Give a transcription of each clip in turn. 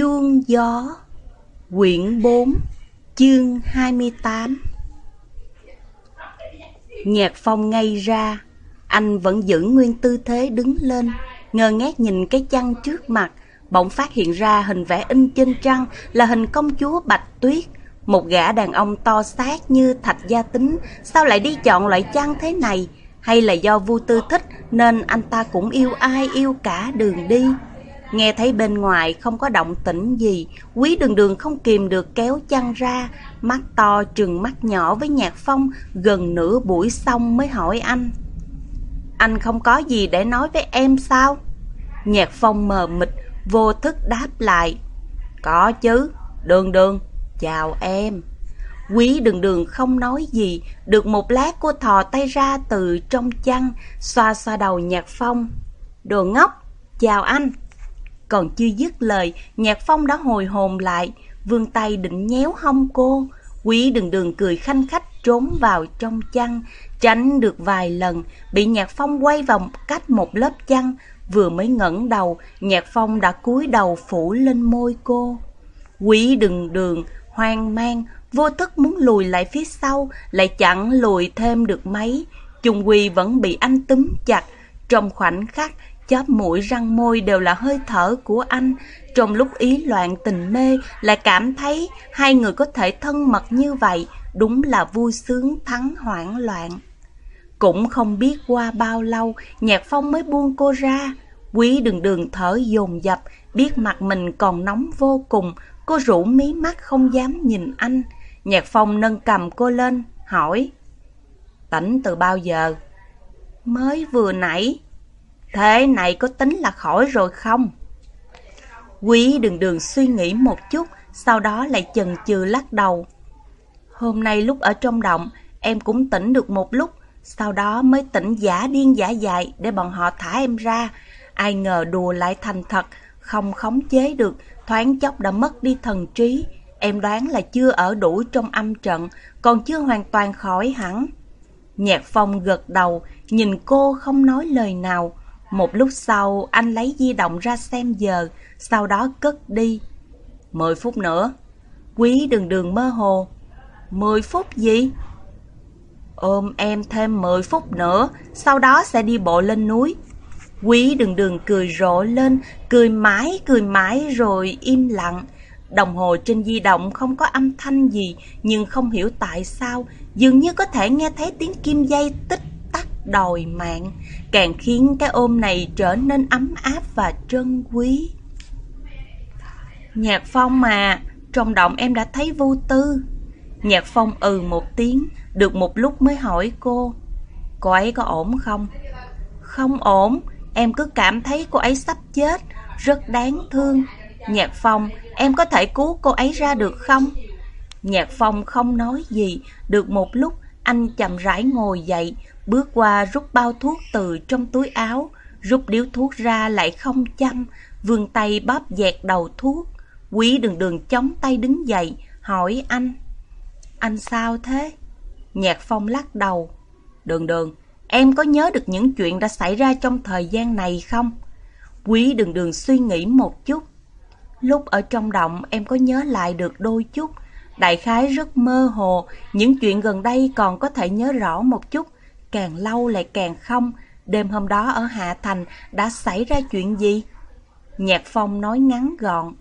Chuông gió, Quyển 4 Chương 28 Nhạc phong ngay ra, Anh vẫn giữ nguyên tư thế đứng lên, Ngơ ngác nhìn cái chăn trước mặt, Bỗng phát hiện ra hình vẽ in trên trăng Là hình công chúa Bạch Tuyết, Một gã đàn ông to xác như thạch gia tính. Sao lại đi chọn loại chăn thế này? Hay là do Vu Tư thích Nên anh ta cũng yêu ai yêu cả đường đi? Nghe thấy bên ngoài không có động tĩnh gì, quý đường đường không kìm được kéo chăn ra, mắt to trừng mắt nhỏ với nhạc phong, gần nửa buổi xong mới hỏi anh. Anh không có gì để nói với em sao? Nhạc phong mờ mịt, vô thức đáp lại. Có chứ, đường đường, chào em. Quý đường đường không nói gì, được một lát cô thò tay ra từ trong chăn, xoa xoa đầu nhạc phong. Đồ ngốc, chào anh. Còn chưa dứt lời, Nhạc Phong đã hồi hồn lại, vươn tay định nhéo hông cô. Quý đường đường cười khanh khách trốn vào trong chăn, tránh được vài lần, bị Nhạc Phong quay vào cách một lớp chăn. Vừa mới ngẩng đầu, Nhạc Phong đã cúi đầu phủ lên môi cô. Quý đường đường, hoang mang, vô thức muốn lùi lại phía sau, lại chẳng lùi thêm được mấy. Trung Quy vẫn bị anh túm chặt. Trong khoảnh khắc, chóp mũi răng môi đều là hơi thở của anh. Trong lúc ý loạn tình mê, lại cảm thấy hai người có thể thân mật như vậy, đúng là vui sướng thắng hoảng loạn. Cũng không biết qua bao lâu, Nhạc Phong mới buông cô ra. Quý đường đường thở dồn dập, biết mặt mình còn nóng vô cùng, cô rủ mí mắt không dám nhìn anh. Nhạc Phong nâng cầm cô lên, hỏi. Tỉnh từ bao giờ? Mới vừa nãy. Thế này có tính là khỏi rồi không? Quý đường đường suy nghĩ một chút, sau đó lại chần chừ lắc đầu. Hôm nay lúc ở trong động, em cũng tỉnh được một lúc, sau đó mới tỉnh giả điên giả dại để bọn họ thả em ra. Ai ngờ đùa lại thành thật, không khống chế được, thoáng chốc đã mất đi thần trí. Em đoán là chưa ở đủ trong âm trận, còn chưa hoàn toàn khỏi hẳn. Nhạc phong gật đầu, nhìn cô không nói lời nào. Một lúc sau, anh lấy di động ra xem giờ, sau đó cất đi. Mười phút nữa. Quý đường đường mơ hồ. Mười phút gì? Ôm em thêm mười phút nữa, sau đó sẽ đi bộ lên núi. Quý đường đường cười rộ lên, cười mãi, cười mãi rồi im lặng. Đồng hồ trên di động không có âm thanh gì, nhưng không hiểu tại sao, dường như có thể nghe thấy tiếng kim dây tích tắc đòi mạng, càng khiến cái ôm này trở nên ấm áp và trân quý. Nhạc Phong mà, trong động em đã thấy vô tư. Nhạc Phong ừ một tiếng, được một lúc mới hỏi cô. Cô ấy có ổn không? Không ổn, em cứ cảm thấy cô ấy sắp chết, rất đáng thương. Nhạc Phong, em có thể cứu cô ấy ra được không? Nhạc Phong không nói gì, được một lúc anh chậm rãi ngồi dậy, bước qua rút bao thuốc từ trong túi áo, rút điếu thuốc ra lại không chăm, vươn tay bóp dẹt đầu thuốc. Quý đường đường chống tay đứng dậy, hỏi anh. Anh sao thế? Nhạc phong lắc đầu. Đường đường, em có nhớ được những chuyện đã xảy ra trong thời gian này không? Quý đường đường suy nghĩ một chút. Lúc ở trong động em có nhớ lại được đôi chút. Đại khái rất mơ hồ, những chuyện gần đây còn có thể nhớ rõ một chút, càng lâu lại càng không. Đêm hôm đó ở Hạ Thành đã xảy ra chuyện gì? Nhạc Phong nói ngắn gọn.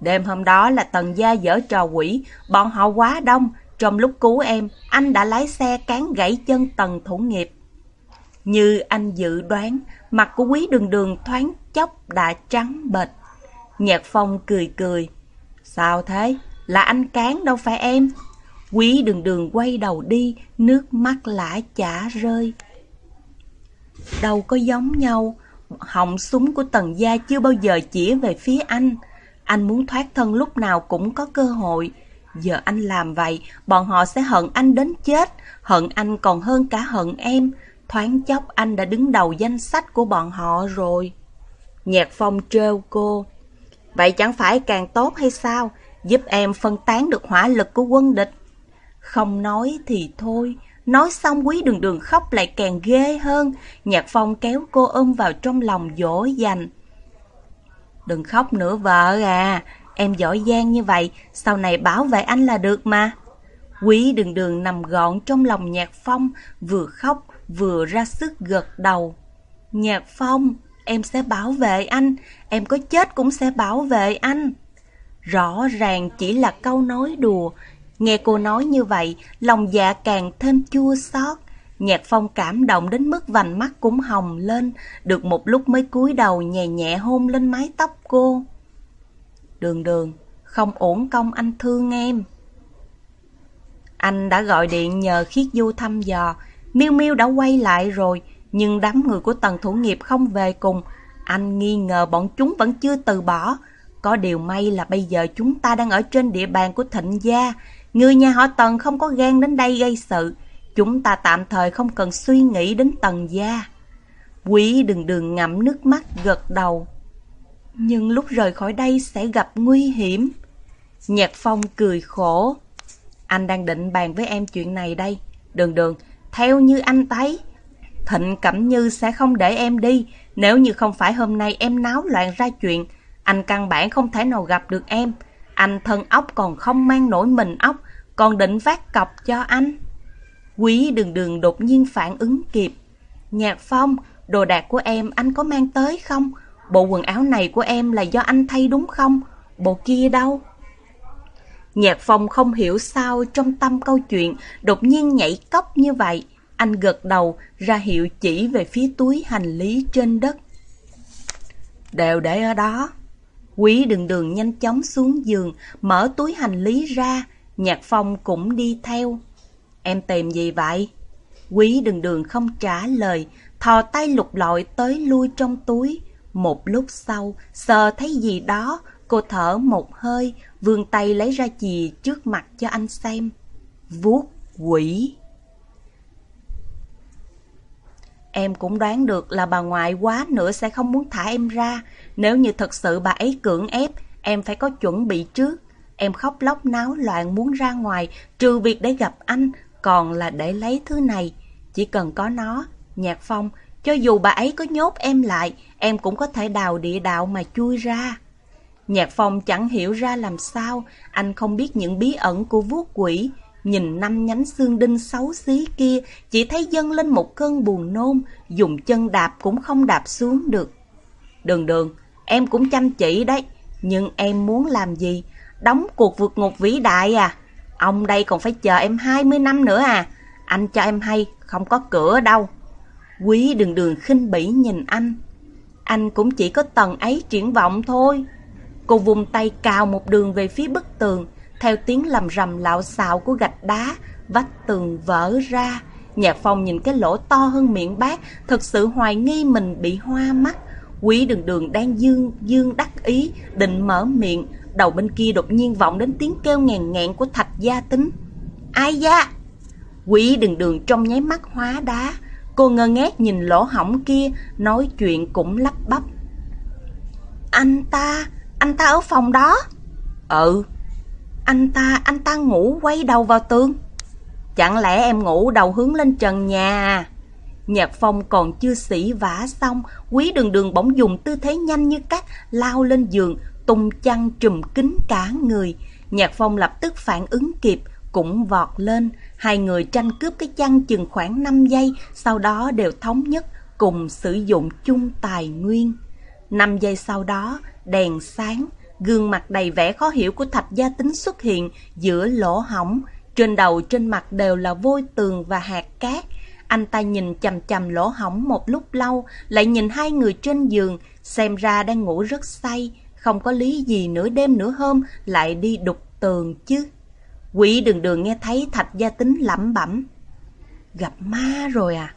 Đêm hôm đó là tần gia dở trò quỷ, bọn họ quá đông. Trong lúc cứu em, anh đã lái xe cán gãy chân tần thủ nghiệp. Như anh dự đoán, mặt của quý đường đường thoáng chốc đã trắng bệch. Nhạc Phong cười cười. Sao thế? Là anh cán đâu phải em. Quý đường đường quay đầu đi, nước mắt lã chả rơi. Đâu có giống nhau, họng súng của tần gia chưa bao giờ chỉ về phía anh. Anh muốn thoát thân lúc nào cũng có cơ hội. Giờ anh làm vậy, bọn họ sẽ hận anh đến chết, hận anh còn hơn cả hận em. Thoáng chốc anh đã đứng đầu danh sách của bọn họ rồi. Nhạc phong trêu cô. Vậy chẳng phải càng tốt hay sao? Giúp em phân tán được hỏa lực của quân địch. Không nói thì thôi, nói xong quý đường đường khóc lại càng ghê hơn. Nhạc phong kéo cô ôm vào trong lòng dỗ dành. Đừng khóc nữa vợ à, Em giỏi giang như vậy, sau này bảo vệ anh là được mà. Quý đường đường nằm gọn trong lòng nhạc phong, vừa khóc vừa ra sức gật đầu. Nhạc phong, em sẽ bảo vệ anh, em có chết cũng sẽ bảo vệ anh. Rõ ràng chỉ là câu nói đùa, nghe cô nói như vậy, lòng dạ càng thêm chua xót. Nhạc phong cảm động đến mức vành mắt cũng hồng lên, được một lúc mới cúi đầu nhẹ nhẹ hôn lên mái tóc cô. Đường đường, không ổn công anh thương em. Anh đã gọi điện nhờ khiết du thăm dò, Miêu Miêu đã quay lại rồi, nhưng đám người của tần thủ nghiệp không về cùng. Anh nghi ngờ bọn chúng vẫn chưa từ bỏ. Có điều may là bây giờ chúng ta đang ở trên địa bàn của thịnh gia. Người nhà họ tần không có gan đến đây gây sự. Chúng ta tạm thời không cần suy nghĩ đến tần gia. Quý đừng đừng ngậm nước mắt gật đầu. Nhưng lúc rời khỏi đây sẽ gặp nguy hiểm. Nhạc Phong cười khổ. Anh đang định bàn với em chuyện này đây. Đường đường, theo như anh thấy, Thịnh Cẩm Như sẽ không để em đi. Nếu như không phải hôm nay em náo loạn ra chuyện, anh căn bản không thể nào gặp được em. Anh thân ốc còn không mang nổi mình ốc, còn định vác cọc cho anh. Quý đường đường đột nhiên phản ứng kịp. Nhạc Phong, đồ đạc của em anh có mang tới không? Bộ quần áo này của em là do anh thay đúng không? Bộ kia đâu? Nhạc Phong không hiểu sao trong tâm câu chuyện đột nhiên nhảy cốc như vậy. Anh gật đầu ra hiệu chỉ về phía túi hành lý trên đất. Đều để ở đó. Quý đường đường nhanh chóng xuống giường, mở túi hành lý ra. Nhạc Phong cũng đi theo. Em tìm gì vậy? Quý đường đường không trả lời, thò tay lục lọi tới lui trong túi. Một lúc sau, sờ thấy gì đó, cô thở một hơi, vươn tay lấy ra chì trước mặt cho anh xem. Vuốt quỷ. Em cũng đoán được là bà ngoại quá nữa sẽ không muốn thả em ra. Nếu như thật sự bà ấy cưỡng ép, em phải có chuẩn bị trước. Em khóc lóc náo loạn muốn ra ngoài, trừ việc để gặp anh, còn là để lấy thứ này. Chỉ cần có nó, Nhạc Phong, cho dù bà ấy có nhốt em lại, em cũng có thể đào địa đạo mà chui ra. Nhạc Phong chẳng hiểu ra làm sao, anh không biết những bí ẩn của vuốt quỷ. Nhìn năm nhánh xương đinh xấu xí kia, chỉ thấy dâng lên một cơn buồn nôn, dùng chân đạp cũng không đạp xuống được. Đường đường, em cũng chăm chỉ đấy, nhưng em muốn làm gì? Đóng cuộc vượt ngục vĩ đại à? Ông đây còn phải chờ em 20 năm nữa à? Anh cho em hay, không có cửa đâu. Quý đường đường khinh bỉ nhìn anh. Anh cũng chỉ có tầng ấy triển vọng thôi. Cô vùng tay cào một đường về phía bức tường, theo tiếng lầm rầm lạo xạo của gạch đá, vách tường vỡ ra. Nhạc phong nhìn cái lỗ to hơn miệng bác thật sự hoài nghi mình bị hoa mắt. Quý đường đường đang dương, dương đắc ý, định mở miệng, đầu bên kia đột nhiên vọng đến tiếng kêu ngàn ngẹn của thạch gia tính. Ai da? Quý đường đường trong nháy mắt hóa đá, cô ngơ ngác nhìn lỗ hỏng kia, nói chuyện cũng lắp bắp. Anh ta, anh ta ở phòng đó. Ừ. Anh ta, anh ta ngủ quay đầu vào tường. Chẳng lẽ em ngủ đầu hướng lên trần nhà à? Nhạc phong còn chưa xỉ vả xong, quý đường đường bỗng dùng tư thế nhanh như cắt, lao lên giường, tung chăn trùm kín cả người. Nhạc phong lập tức phản ứng kịp, cũng vọt lên. Hai người tranh cướp cái chăn chừng khoảng 5 giây, sau đó đều thống nhất cùng sử dụng chung tài nguyên. 5 giây sau đó, đèn sáng, gương mặt đầy vẻ khó hiểu của thạch gia tính xuất hiện giữa lỗ hỏng. Trên đầu trên mặt đều là vôi tường và hạt cát. Anh ta nhìn chầm chầm lỗ hỏng một lúc lâu, lại nhìn hai người trên giường, xem ra đang ngủ rất say, không có lý gì nửa đêm nửa hôm lại đi đục tường chứ. Quỷ đường đường nghe thấy thạch gia tính lẩm bẩm. Gặp ma rồi à?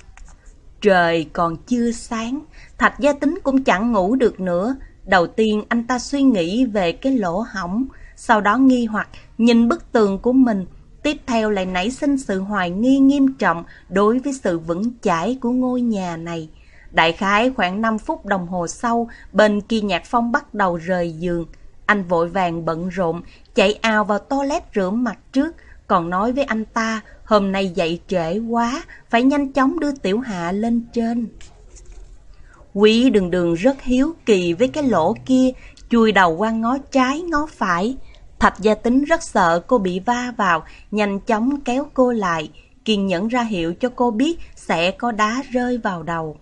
Trời còn chưa sáng, thạch gia tính cũng chẳng ngủ được nữa. Đầu tiên anh ta suy nghĩ về cái lỗ hỏng, sau đó nghi hoặc nhìn bức tường của mình, tiếp theo lại nảy sinh sự hoài nghi nghiêm trọng đối với sự vững chãi của ngôi nhà này. Đại khái khoảng 5 phút đồng hồ sau, bên kia nhạc phong bắt đầu rời giường. Anh vội vàng bận rộn, chạy ào vào toilet rửa mặt trước, còn nói với anh ta hôm nay dậy trễ quá, phải nhanh chóng đưa tiểu hạ lên trên. Quý đường đường rất hiếu kỳ với cái lỗ kia, chui đầu qua ngó trái ngó phải. Thạch gia tính rất sợ cô bị va vào, nhanh chóng kéo cô lại, kiên nhẫn ra hiệu cho cô biết sẽ có đá rơi vào đầu.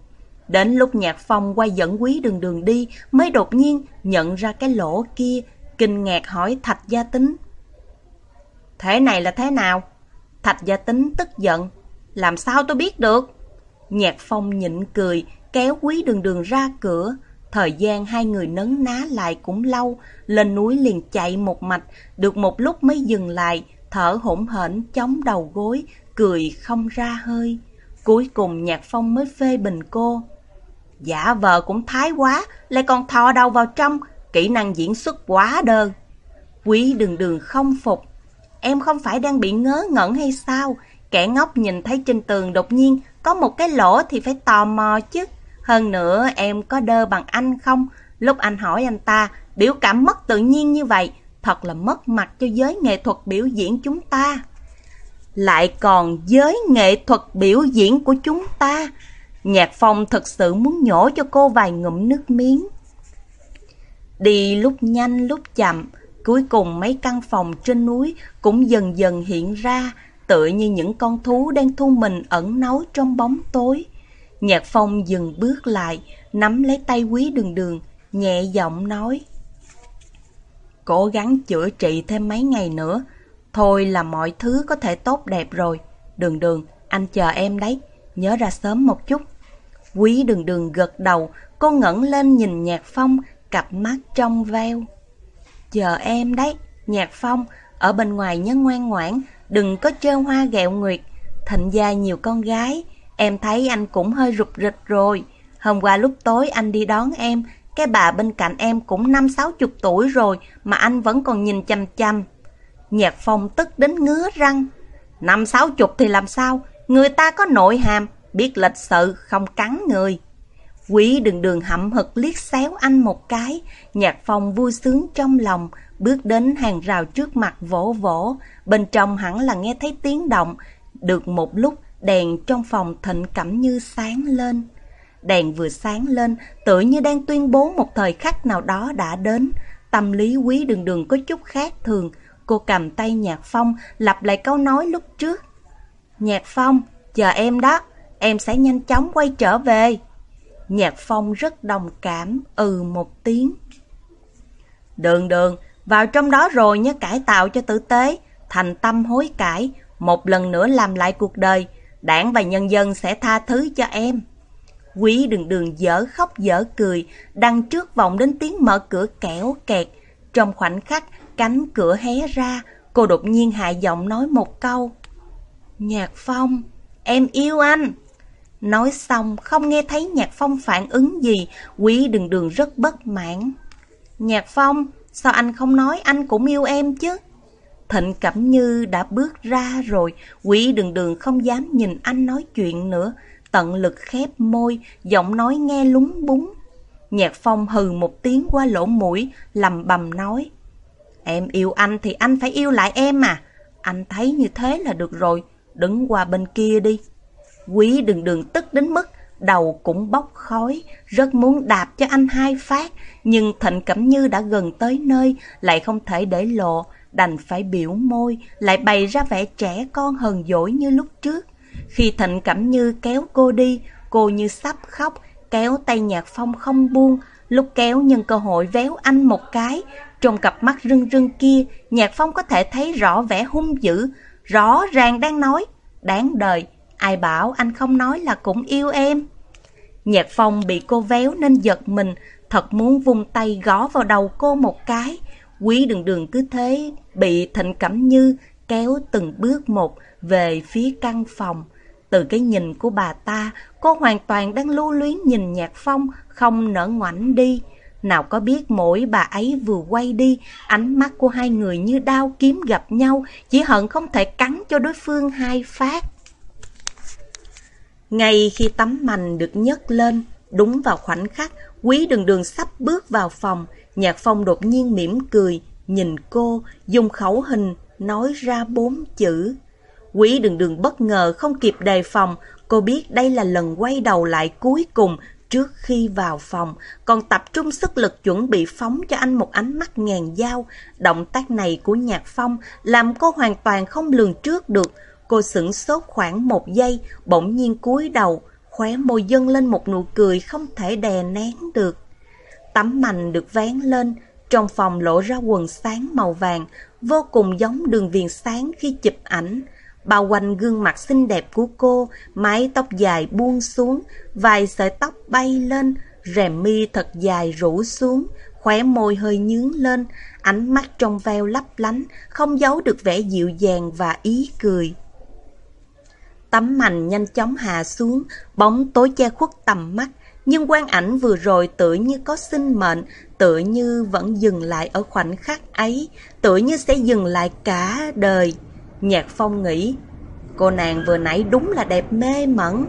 Đến lúc nhạc phong quay dẫn quý đường đường đi mới đột nhiên nhận ra cái lỗ kia, kinh ngạc hỏi Thạch gia tính. Thế này là thế nào? Thạch gia tính tức giận. Làm sao tôi biết được? Nhạc phong nhịn cười, kéo quý đường đường ra cửa. Thời gian hai người nấn ná lại cũng lâu, lên núi liền chạy một mạch, được một lúc mới dừng lại, thở hổn hển chống đầu gối, cười không ra hơi. Cuối cùng Nhạc Phong mới phê bình cô. Dạ, Giả vờ cũng thái quá, lại còn thò đầu vào trong, kỹ năng diễn xuất quá đơn. Quý đường đường không phục. Em không phải đang bị ngớ ngẩn hay sao? Kẻ ngốc nhìn thấy trên tường đột nhiên có một cái lỗ thì phải tò mò chứ. Hơn nữa em có đơ bằng anh không? Lúc anh hỏi anh ta, biểu cảm mất tự nhiên như vậy, thật là mất mặt cho giới nghệ thuật biểu diễn chúng ta. Lại còn giới nghệ thuật biểu diễn của chúng ta. Nhạc Phong thật sự muốn nhổ cho cô vài ngụm nước miếng. Đi lúc nhanh lúc chậm, cuối cùng mấy căn phòng trên núi cũng dần dần hiện ra, tựa như những con thú đang thu mình ẩn náu trong bóng tối. Nhạc Phong dừng bước lại, nắm lấy tay quý đường đường, nhẹ giọng nói. Cố gắng chữa trị thêm mấy ngày nữa, thôi là mọi thứ có thể tốt đẹp rồi. Đường đường, anh chờ em đấy, nhớ ra sớm một chút. Quý đường đường gật đầu, cô ngẩng lên nhìn Nhạc Phong, cặp mắt trong veo. Chờ em đấy, Nhạc Phong, ở bên ngoài nhớ ngoan ngoãn, đừng có chơi hoa gẹo nguyệt. Thịnh gia nhiều con gái, em thấy anh cũng hơi rụt rịch rồi. Hôm qua lúc tối anh đi đón em, cái bà bên cạnh em cũng năm sáu chục tuổi rồi mà anh vẫn còn nhìn chăm chăm. Nhạc Phong tức đến ngứa răng. Năm sáu chục thì làm sao? Người ta có nội hàm, biết lịch sự, không cắn người. Quý đường đường hậm hực liếc xéo anh một cái, nhạc phong vui sướng trong lòng, bước đến hàng rào trước mặt vỗ vỗ, bên trong hẳn là nghe thấy tiếng động. Được một lúc, đèn trong phòng thịnh cẩm như sáng lên. Đèn vừa sáng lên, tự như đang tuyên bố một thời khắc nào đó đã đến. Tâm lý quý đường đường có chút khác thường, cô cầm tay Nhạc Phong lặp lại câu nói lúc trước. Nhạc Phong, chờ em đó, em sẽ nhanh chóng quay trở về. Nhạc Phong rất đồng cảm, ừ một tiếng. Đường đường, vào trong đó rồi nhớ cải tạo cho tử tế, thành tâm hối cải, một lần nữa làm lại cuộc đời, đảng và nhân dân sẽ tha thứ cho em. Quý đường đường dở khóc dở cười, đằng trước vọng đến tiếng mở cửa kẻo kẹt. Trong khoảnh khắc, cánh cửa hé ra, cô đột nhiên hạ giọng nói một câu. Nhạc Phong, em yêu anh. Nói xong, không nghe thấy Nhạc Phong phản ứng gì, quý đường đường rất bất mãn. Nhạc Phong, sao anh không nói anh cũng yêu em chứ? Thịnh Cẩm Như đã bước ra rồi, quý đường đường không dám nhìn anh nói chuyện nữa, tận lực khép môi, giọng nói nghe lúng búng. Nhạc Phong hừ một tiếng qua lỗ mũi, lầm bầm nói. Em yêu anh thì anh phải yêu lại em mà. Anh thấy như thế là được rồi, đứng qua bên kia đi. Quý đường đường tức đến mức đầu cũng bốc khói, rất muốn đạp cho anh hai phát, nhưng Thịnh Cẩm Như đã gần tới nơi, lại không thể để lộ, đành phải biểu môi, lại bày ra vẻ trẻ con hờn dỗi như lúc trước. Khi Thịnh Cẩm Như kéo cô đi, cô như sắp khóc, kéo tay Nhạc Phong không buông, lúc kéo nhân cơ hội véo anh một cái. Trong cặp mắt rưng rưng kia, Nhạc Phong có thể thấy rõ vẻ hung dữ, rõ ràng đang nói, đáng đời, ai bảo anh không nói là cũng yêu em. Nhạc Phong bị cô véo nên giật mình, thật muốn vung tay gõ vào đầu cô một cái. Quý đường đường cứ thế, bị Thịnh Cẩm Như kéo từng bước một về phía căn phòng. Từ cái nhìn của bà ta, cô hoàn toàn đang lưu luyến nhìn Nhạc Phong, không nở ngoảnh đi. Nào có biết mỗi bà ấy vừa quay đi, ánh mắt của hai người như đao kiếm gặp nhau, chỉ hận không thể cắn cho đối phương hai phát. Ngay khi tấm mành được nhấc lên, đúng vào khoảnh khắc, quý đường đường sắp bước vào phòng, Nhạc Phong đột nhiên mỉm cười, nhìn cô, dùng khẩu hình, nói ra bốn chữ. Quý đường đường bất ngờ không kịp đề phòng, cô biết đây là lần quay đầu lại cuối cùng, Trước khi vào phòng, còn tập trung sức lực chuẩn bị phóng cho anh một ánh mắt ngàn dao. Động tác này của Nhạc Phong làm cô hoàn toàn không lường trước được. Cô sửng sốt khoảng một giây, bỗng nhiên cúi đầu, khóe môi dâng lên một nụ cười không thể đè nén được. Tấm mành được vén lên, trong phòng lộ ra quần sáng màu vàng, vô cùng giống đường viền sáng khi chụp ảnh. Bao quanh gương mặt xinh đẹp của cô, mái tóc dài buông xuống, vài sợi tóc bay lên, rèm mi thật dài rủ xuống, khóe môi hơi nhướng lên, ánh mắt trong veo lấp lánh, không giấu được vẻ dịu dàng và ý cười. Tấm mành nhanh chóng hạ xuống, bóng tối che khuất tầm mắt, nhưng quan ảnh vừa rồi tự như có sinh mệnh, tự như vẫn dừng lại ở khoảnh khắc ấy, tự như sẽ dừng lại cả đời. Nhạc Phong nghĩ, cô nàng vừa nãy đúng là đẹp mê mẩn.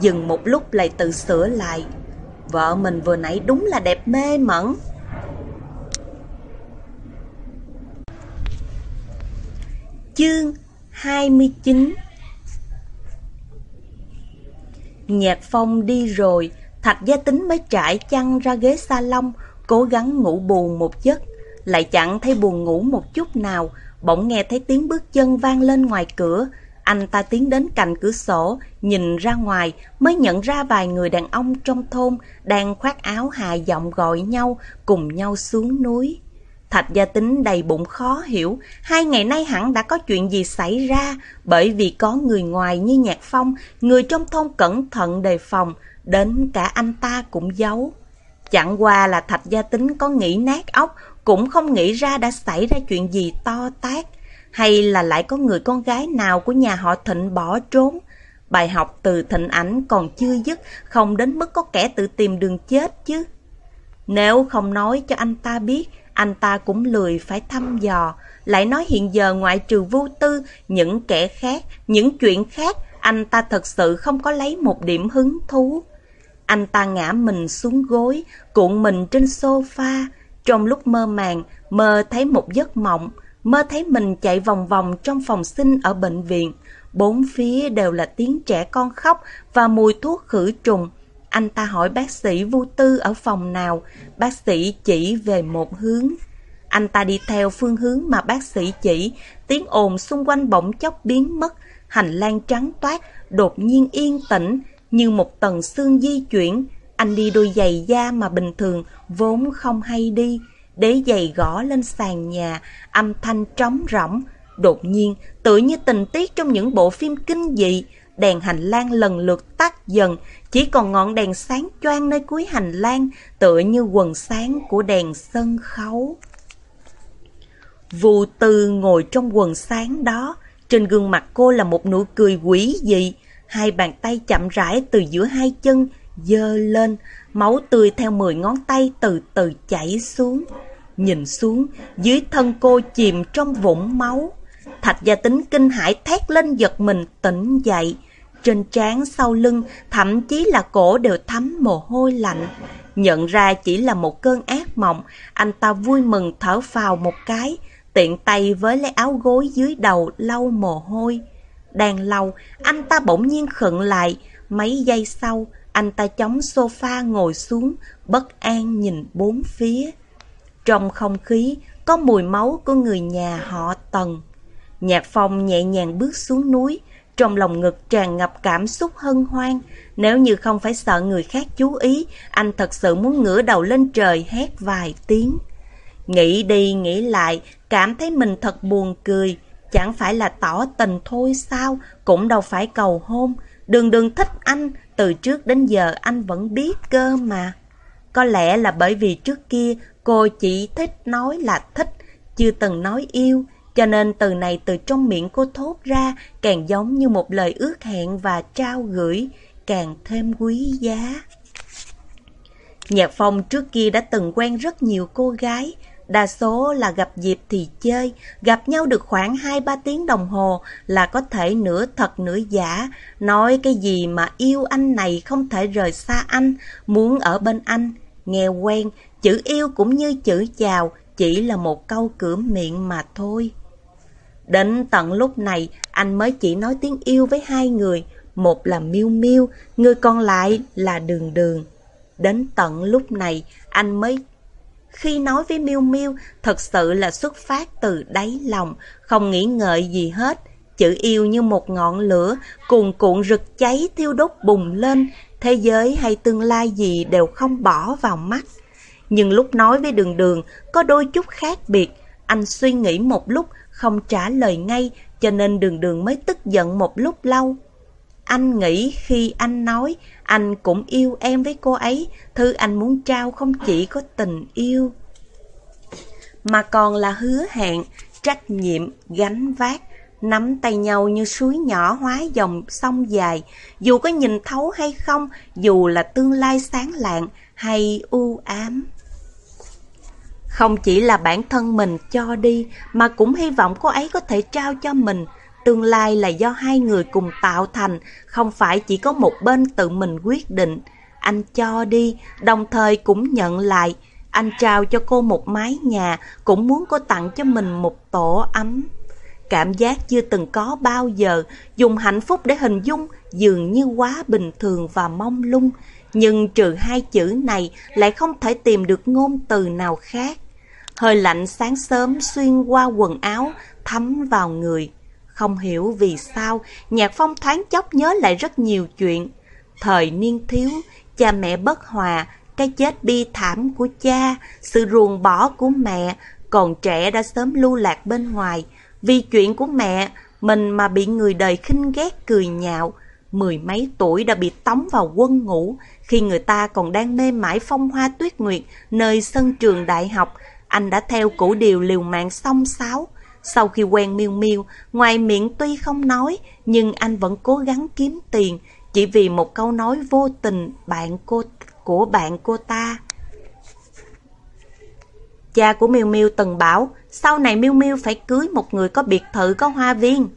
Dừng một lúc lại tự sửa lại, vợ mình vừa nãy đúng là đẹp mê mẩn. Chương 29 Nhạc Phong đi rồi, Thạch Gia Tính mới trải chăn ra ghế salon, cố gắng ngủ buồn một giấc. Lại chẳng thấy buồn ngủ một chút nào, bỗng nghe thấy tiếng bước chân vang lên ngoài cửa. Anh ta tiến đến cạnh cửa sổ, nhìn ra ngoài mới nhận ra vài người đàn ông trong thôn đang khoác áo hà giọng gọi nhau, cùng nhau xuống núi. Thạch gia tính đầy bụng khó hiểu, hai ngày nay hẳn đã có chuyện gì xảy ra, bởi vì có người ngoài như Nhạc Phong, người trong thôn cẩn thận đề phòng, đến cả anh ta cũng giấu. Chẳng qua là Thạch gia tính có nghĩ nát óc, cũng không nghĩ ra đã xảy ra chuyện gì to tát, hay là lại có người con gái nào của nhà họ Thịnh bỏ trốn. Bài học từ Thịnh ảnh còn chưa dứt, không đến mức có kẻ tự tìm đường chết chứ. Nếu không nói cho anh ta biết, anh ta cũng lười phải thăm dò, lại nói hiện giờ ngoại trừ vô tư, những kẻ khác, những chuyện khác, anh ta thật sự không có lấy một điểm hứng thú. Anh ta ngã mình xuống gối, cuộn mình trên sofa, trong lúc mơ màng, mơ thấy một giấc mộng, mơ thấy mình chạy vòng vòng trong phòng sinh ở bệnh viện. Bốn phía đều là tiếng trẻ con khóc và mùi thuốc khử trùng. Anh ta hỏi bác sĩ Vu Tư ở phòng nào, bác sĩ chỉ về một hướng. Anh ta đi theo phương hướng mà bác sĩ chỉ, tiếng ồn xung quanh bỗng chốc biến mất, hành lang trắng toát, đột nhiên yên tĩnh, như một tầng xương di chuyển. Anh đi đôi giày da mà bình thường vốn không hay đi, đế giày gõ lên sàn nhà, âm thanh trống rỗng. Đột nhiên, tự như tình tiết trong những bộ phim kinh dị, đèn hành lang lần lượt tắt dần, chỉ còn ngọn đèn sáng choang nơi cuối hành lang, tựa như quần sáng của đèn sân khấu. Vù Tư ngồi trong quần sáng đó, trên gương mặt cô là một nụ cười quỷ dị, hai bàn tay chậm rãi từ giữa hai chân, dơ lên, máu tươi theo mười ngón tay từ từ chảy xuống. Nhìn xuống, dưới thân cô chìm trong vũng máu. Thạch gia tính kinh hãi thét lên giật mình tỉnh dậy. Trên trán sau lưng, thậm chí là cổ đều thấm mồ hôi lạnh. Nhận ra chỉ là một cơn ác mộng, anh ta vui mừng thở phào một cái, tiện tay với lấy áo gối dưới đầu lau mồ hôi. Đang lâu anh ta bỗng nhiên khựng lại, mấy giây sau, anh ta chống sofa ngồi xuống, bất an nhìn bốn phía. Trong không khí, có mùi máu của người nhà họ Tần. Nhạc phong nhẹ nhàng bước xuống núi, trong lòng ngực tràn ngập cảm xúc hân hoan. Nếu như không phải sợ người khác chú ý, anh thật sự muốn ngửa đầu lên trời hét vài tiếng. Nghĩ đi nghĩ lại, cảm thấy mình thật buồn cười. Chẳng phải là tỏ tình thôi sao, cũng đâu phải cầu hôn. Đường đường thích anh, từ trước đến giờ anh vẫn biết cơ mà. Có lẽ là bởi vì trước kia cô chỉ thích nói là thích, chưa từng nói yêu, cho nên từ này từ trong miệng cô thốt ra càng giống như một lời ước hẹn và trao gửi, càng thêm quý giá. Nhạc Phong trước kia đã từng quen rất nhiều cô gái, đa số là gặp dịp thì chơi, gặp nhau được khoảng 2-3 tiếng đồng hồ là có thể nửa thật nửa giả, nói cái gì mà yêu anh này không thể rời xa anh, muốn ở bên anh. Nghe quen, chữ yêu cũng như chữ chào, chỉ là một câu cửa miệng mà thôi. Đến tận lúc này, anh mới chỉ nói tiếng yêu với hai người, một là Miêu Miêu, người còn lại là Đường Đường. Đến tận lúc này, anh mới khi nói với miu miu thật sự là xuất phát từ đáy lòng, không nghĩ ngợi gì hết. Chữ yêu như một ngọn lửa, cuồn cuộn rực cháy thiêu đốt bùng lên, thế giới hay tương lai gì đều không bỏ vào mắt. Nhưng lúc nói với đường đường có đôi chút khác biệt, anh suy nghĩ một lúc không trả lời ngay cho nên đường đường mới tức giận một lúc lâu. Anh nghĩ khi anh nói anh cũng yêu em với cô ấy, thứ anh muốn trao không chỉ có tình yêu, mà còn là hứa hẹn, trách nhiệm, gánh vác, nắm tay nhau như suối nhỏ hóa dòng sông dài, dù có nhìn thấu hay không, dù là tương lai sáng lạng hay u ám. Không chỉ là bản thân mình cho đi, mà cũng hy vọng cô ấy có thể trao cho mình. Tương lai là do hai người cùng tạo thành, không phải chỉ có một bên tự mình quyết định. Anh cho đi, đồng thời cũng nhận lại. Anh trao cho cô một mái nhà, cũng muốn cô tặng cho mình một tổ ấm. Cảm giác chưa từng có bao giờ, dùng hạnh phúc để hình dung dường như quá bình thường và mong lung. Nhưng trừ hai chữ này lại không thể tìm được ngôn từ nào khác. Hơi lạnh sáng sớm xuyên qua quần áo, thấm vào người. Không hiểu vì sao, Nhạc Phong thoáng chốc nhớ lại rất nhiều chuyện. Thời niên thiếu, cha mẹ bất hòa, cái chết bi thảm của cha, sự ruồng bỏ của mẹ, còn trẻ đã sớm lưu lạc bên ngoài. Vì chuyện của mẹ, mình mà bị người đời khinh ghét cười nhạo, mười mấy tuổi đã bị tống vào quân ngũ, khi người ta còn đang mê mải phong hoa tuyết nguyệt nơi sân trường đại học, anh đã theo cũ điều liều mạng song sáo. Sau khi quen Miêu Miêu, ngoài miệng tuy không nói, nhưng anh vẫn cố gắng kiếm tiền, chỉ vì một câu nói vô tình bạn cô của bạn cô ta. Cha của Miêu Miêu từng bảo, sau này Miêu Miêu phải cưới một người có biệt thự có hoa viên.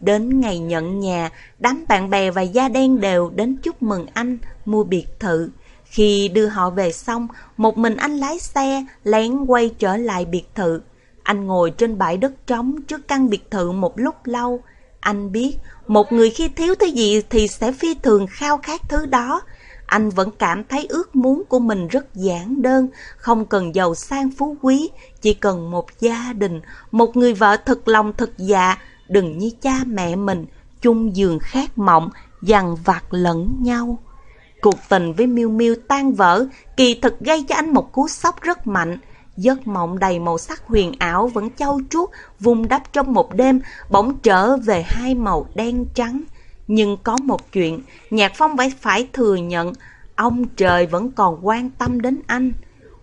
Đến ngày nhận nhà, đám bạn bè và gia đen đều đến chúc mừng anh mua biệt thự. Khi đưa họ về xong, một mình anh lái xe, lén quay trở lại biệt thự. Anh ngồi trên bãi đất trống trước căn biệt thự một lúc lâu. Anh biết, một người khi thiếu thứ gì thì sẽ phi thường khao khát thứ đó. Anh vẫn cảm thấy ước muốn của mình rất giản đơn, không cần giàu sang phú quý, chỉ cần một gia đình, một người vợ thật lòng thật dạ, đừng như cha mẹ mình, chung giường khát mộng, dằn vặt lẫn nhau. Cuộc tình với Miu Miu tan vỡ, kỳ thực gây cho anh một cú sốc rất mạnh. Giấc mộng đầy màu sắc huyền ảo vẫn châu chuốt, vùng đắp trong một đêm, bỗng trở về hai màu đen trắng. Nhưng có một chuyện, Nhạc Phong phải phải thừa nhận, ông trời vẫn còn quan tâm đến anh.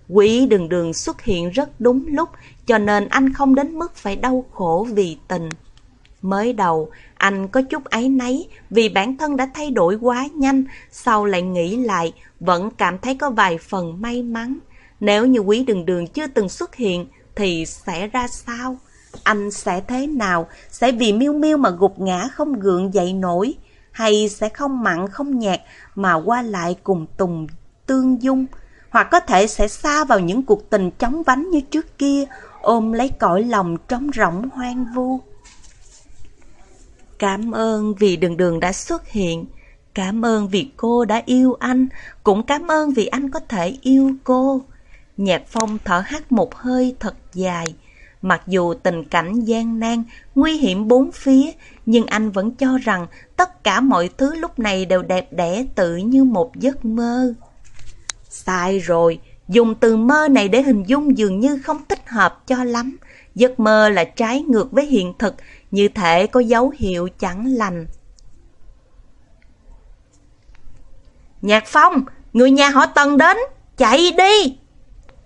Quỷ đường đường xuất hiện rất đúng lúc, cho nên anh không đến mức phải đau khổ vì tình. Mới đầu, anh có chút ấy nấy vì bản thân đã thay đổi quá nhanh, sau lại nghĩ lại, vẫn cảm thấy có vài phần may mắn. Nếu như quý đường đường chưa từng xuất hiện, thì sẽ ra sao? Anh sẽ thế nào? Sẽ vì miêu miêu mà gục ngã không gượng dậy nổi? Hay sẽ không mặn không nhạt mà qua lại cùng tùng tương dung? Hoặc có thể sẽ xa vào những cuộc tình chóng vánh như trước kia, ôm lấy cõi lòng trống rỗng hoang vu? Cảm ơn vì đường đường đã xuất hiện. Cảm ơn vì cô đã yêu anh. Cũng cảm ơn vì anh có thể yêu cô. Nhạc phong thở hắt một hơi thật dài. Mặc dù tình cảnh gian nan, nguy hiểm bốn phía, nhưng anh vẫn cho rằng tất cả mọi thứ lúc này đều đẹp đẽ tự như một giấc mơ. Sai rồi, dùng từ mơ này để hình dung dường như không thích hợp cho lắm. Giấc mơ là trái ngược với hiện thực, như thể có dấu hiệu chẳng lành. Nhạc Phong, người nhà họ Tần đến, chạy đi!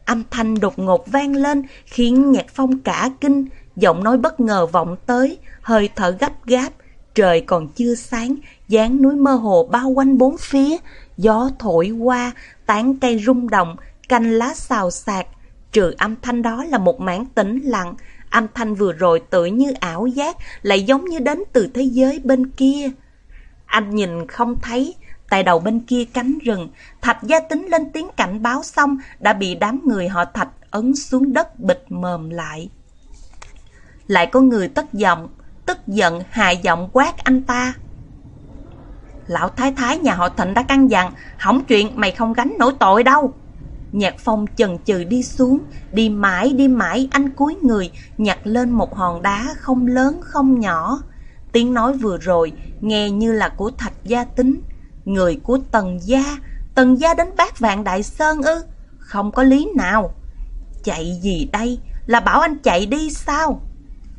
Âm thanh đột ngột vang lên khiến Nhạc Phong cả kinh, giọng nói bất ngờ vọng tới, hơi thở gấp gáp. Trời còn chưa sáng, dáng núi mơ hồ bao quanh bốn phía, gió thổi qua, tán cây rung động, canh lá xào xạc. Trừ âm thanh đó là một mảng tĩnh lặng, Âm thanh vừa rồi tự như ảo giác, lại giống như đến từ thế giới bên kia. Anh nhìn không thấy, tại đầu bên kia cánh rừng, Thạch gia tính lên tiếng cảnh báo xong, đã bị đám người họ Thạch ấn xuống đất bịt mồm lại. Lại có người tức giọng, tức giận hài giọng quát anh ta. Lão thái thái nhà họ Thịnh đã căn dặn, hỏng chuyện mày không gánh nổi tội đâu. Nhạc phong chần chừ đi xuống, đi mãi đi mãi anh cúi người, nhặt lên một hòn đá không lớn không nhỏ. Tiếng nói vừa rồi nghe như là của thạch gia tính, người của tần gia, tần gia đến bát vạn đại sơn ư, không có lý nào. Chạy gì đây, là bảo anh chạy đi sao?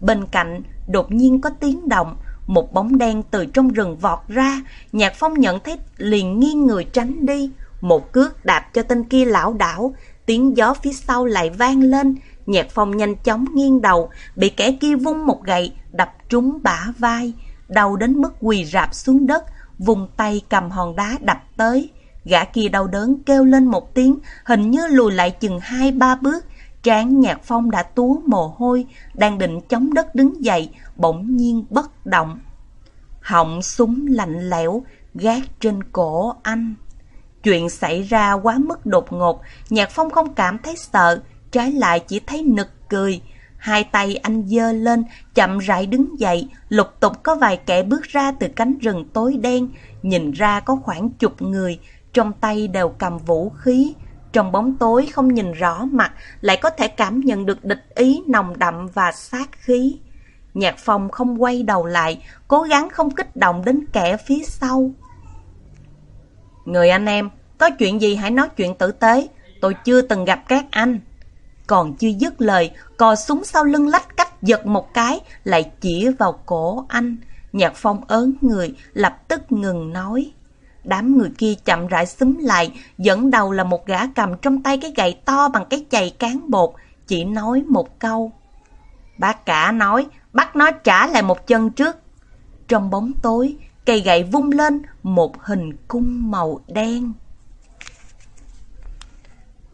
Bên cạnh đột nhiên có tiếng động, một bóng đen từ trong rừng vọt ra, Nhạc Phong nhận thấy liền nghiêng người tránh đi, một cước đạp cho tên kia lão đảo, tiếng gió phía sau lại vang lên, Nhạc Phong nhanh chóng nghiêng đầu, bị kẻ kia vung một gậy, đập trúng bả vai, đau đến mức quỳ rạp xuống đất, vùng tay cầm hòn đá đập tới. Gã kia đau đớn kêu lên một tiếng, hình như lùi lại chừng hai ba bước, Tráng Nhạc Phong đã túa mồ hôi, đang định chống đất đứng dậy, bỗng nhiên bất động. Họng súng lạnh lẽo, gác trên cổ anh. Chuyện xảy ra quá mức đột ngột, Nhạc Phong không cảm thấy sợ, trái lại chỉ thấy nực cười. Hai tay anh dơ lên, chậm rãi đứng dậy, lục tục có vài kẻ bước ra từ cánh rừng tối đen, nhìn ra có khoảng chục người, trong tay đều cầm vũ khí. Trong bóng tối không nhìn rõ mặt, lại có thể cảm nhận được địch ý nồng đậm và sát khí. Nhạc phong không quay đầu lại, cố gắng không kích động đến kẻ phía sau. Người anh em, có chuyện gì hãy nói chuyện tử tế, tôi chưa từng gặp các anh. Còn chưa dứt lời, cò súng sau lưng lách cách giật một cái, lại chỉ vào cổ anh. Nhạc phong ớn người, lập tức ngừng nói. Đám người kia chậm rãi xúm lại, dẫn đầu là một gã cầm trong tay cái gậy to bằng cái chày cán bột, chỉ nói một câu. Bác cả nói, bắt nó trả lại một chân trước. Trong bóng tối, cây gậy vung lên một hình cung màu đen.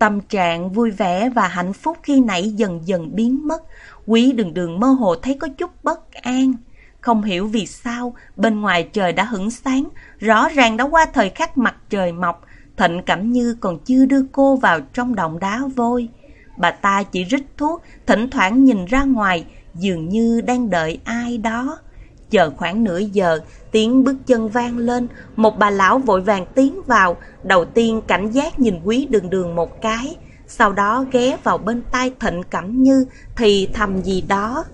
Tâm trạng vui vẻ và hạnh phúc khi nãy dần dần biến mất. Quý đường đường mơ hồ thấy có chút bất an. Không hiểu vì sao, bên ngoài trời đã hửng sáng, rõ ràng đã qua thời khắc mặt trời mọc, Thịnh Cẩm Như còn chưa đưa cô vào trong động đá vôi. Bà ta chỉ rít thuốc, thỉnh thoảng nhìn ra ngoài, dường như đang đợi ai đó. Chờ khoảng nửa giờ, tiếng bước chân vang lên, một bà lão vội vàng tiến vào, đầu tiên cảnh giác nhìn quý đường đường một cái, sau đó ghé vào bên tai Thịnh Cẩm Như thì thầm gì đó.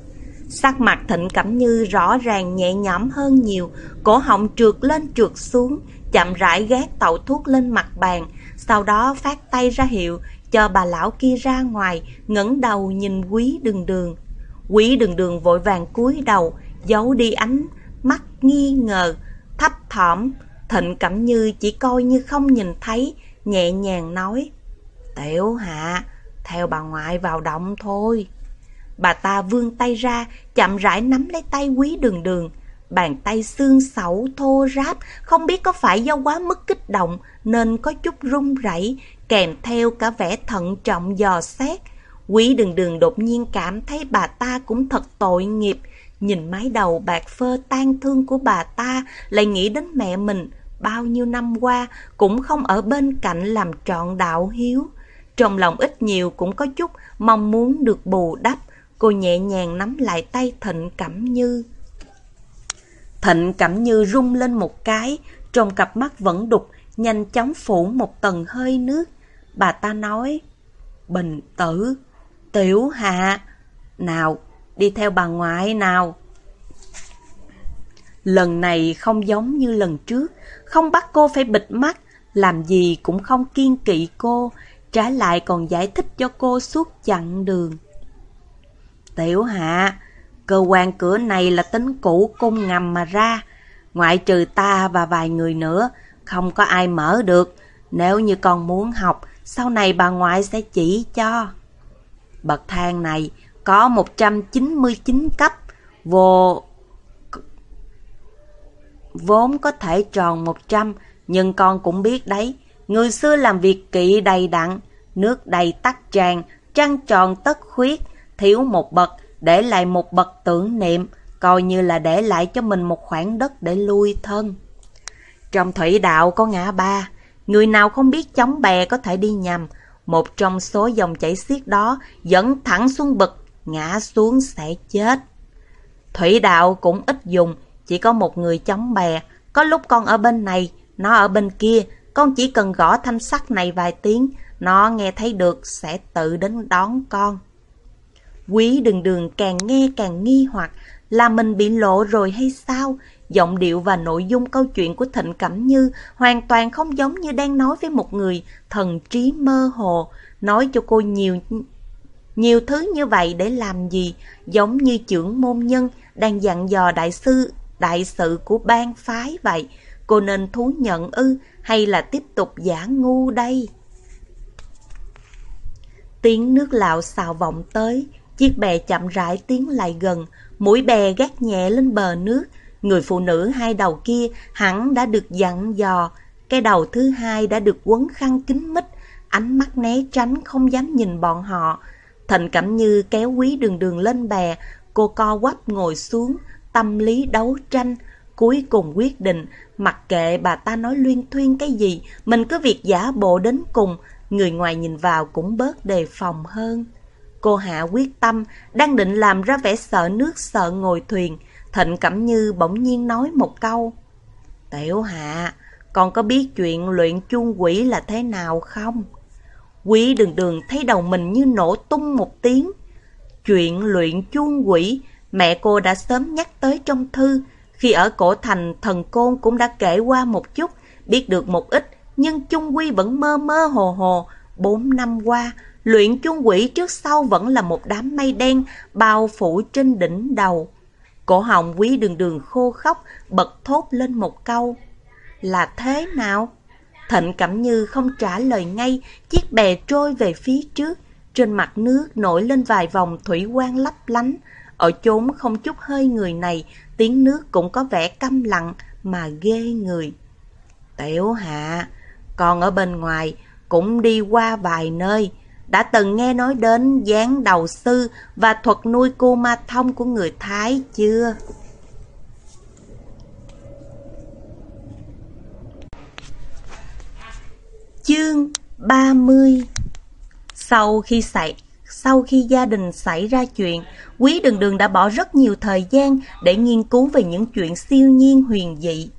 Sắc mặt Thịnh Cẩm Như rõ ràng nhẹ nhõm hơn nhiều, cổ họng trượt lên trượt xuống, chậm rãi gác tẩu thuốc lên mặt bàn, sau đó phát tay ra hiệu cho bà lão kia ra ngoài, ngẩng đầu nhìn quý đường đường. Quý đường đường vội vàng cúi đầu, giấu đi ánh mắt nghi ngờ, thấp thỏm. Thịnh Cẩm Như chỉ coi như không nhìn thấy, nhẹ nhàng nói, Tiểu hạ, theo bà ngoại vào động thôi. Bà ta vươn tay ra, chậm rãi nắm lấy tay quý đường đường. Bàn tay xương sẩu thô ráp, không biết có phải do quá mức kích động nên có chút run rẩy, kèm theo cả vẻ thận trọng dò xét. Quý đường đường đột nhiên cảm thấy bà ta cũng thật tội nghiệp. Nhìn mái đầu bạc phơ tan thương của bà ta, lại nghĩ đến mẹ mình, bao nhiêu năm qua cũng không ở bên cạnh làm trọn đạo hiếu. Trong lòng ít nhiều cũng có chút mong muốn được bù đắp. Cô nhẹ nhàng nắm lại tay Thịnh Cẩm Như. Thịnh Cẩm Như rung lên một cái, trong cặp mắt vẫn đục, nhanh chóng phủ một tầng hơi nước. Bà ta nói, Bình tử, tiểu hạ, nào, đi theo bà ngoại nào. Lần này không giống như lần trước, không bắt cô phải bịt mắt, làm gì cũng không kiên kỵ cô, trái lại còn giải thích cho cô suốt chặng đường. Tiểu hạ, cơ quan cửa này là tính cũ cung ngầm mà ra. Ngoại trừ ta và vài người nữa, không có ai mở được. Nếu như con muốn học, sau này bà ngoại sẽ chỉ cho. Bậc thang này có 199 cấp, vô... Vốn có thể tròn 100, nhưng con cũng biết đấy, người xưa làm việc kỵ đầy đặn, nước đầy tắc tràn, trăng tròn tất khuyết, thiếu một bậc, để lại một bậc tưởng niệm, coi như là để lại cho mình một khoảng đất để lui thân. Trong thủy đạo có ngã ba, người nào không biết chống bè có thể đi nhầm, một trong số dòng chảy xiết đó dẫn thẳng xuống bậc, ngã xuống sẽ chết. Thủy đạo cũng ít dùng, chỉ có một người chống bè, Có lúc con ở bên này, nó ở bên kia, con chỉ cần gõ thanh sắt này vài tiếng, nó nghe thấy được sẽ tự đến đón con. Quý đường đường càng nghe càng nghi hoặc là mình bị lộ rồi hay sao? Giọng điệu và nội dung câu chuyện của Thịnh Cẩm Như hoàn toàn không giống như đang nói với một người thần trí mơ hồ, nói cho cô nhiều nhiều thứ như vậy để làm gì, giống như trưởng môn nhân đang dặn dò đại sư, đại sự của bang phái vậy. Cô nên thú nhận ư hay là tiếp tục giả ngu đây? Tiếng nước lạo xào vọng tới, chiếc bè chậm rãi tiến lại gần, mũi bè gác nhẹ lên bờ nước. Người phụ nữ hai đầu kia hẳn đã được dặn dò, cái đầu thứ hai đã được quấn khăn kín mít, ánh mắt né tránh không dám nhìn bọn họ. Thịnh Cẩm Như kéo quý đường đường lên bè, cô co quắp ngồi xuống, tâm lý đấu tranh. Cuối cùng quyết định, mặc kệ bà ta nói luyên thuyên cái gì, mình cứ việc giả bộ đến cùng, người ngoài nhìn vào cũng bớt đề phòng hơn. Cô Hạ quyết tâm, đang định làm ra vẻ sợ nước sợ ngồi thuyền. Thịnh Cẩm Như bỗng nhiên nói một câu. Tiểu Hạ, con có biết chuyện luyện chuông quỷ là thế nào không? Quý đường đường thấy đầu mình như nổ tung một tiếng. Chuyện luyện chuông quỷ, mẹ cô đã sớm nhắc tới trong thư. Khi ở cổ thành, thần côn cũng đã kể qua một chút, biết được một ít, nhưng chung quy vẫn mơ mơ hồ hồ. Bốn năm qua, luyện chuông quỷ trước sau vẫn là một đám mây đen bao phủ trên đỉnh đầu. Cổ họng quý đường đường khô khóc, bật thốt lên một câu. Là thế nào? Thịnh Cẩm Như không trả lời ngay, chiếc bè trôi về phía trước. Trên mặt nước nổi lên vài vòng thủy quang lấp lánh. Ở chốn không chút hơi người này, tiếng nước cũng có vẻ câm lặng mà ghê người. Tiểu Hạ, còn ở bên ngoài cũng đi qua vài nơi. Đã từng nghe nói đến dáng đầu sư và thuật nuôi cô ma thông của người Thái chưa? Chương 30 Sau khi xảy sau khi gia đình xảy ra chuyện, Quý Đường Đường đã bỏ rất nhiều thời gian để nghiên cứu về những chuyện siêu nhiên huyền dị.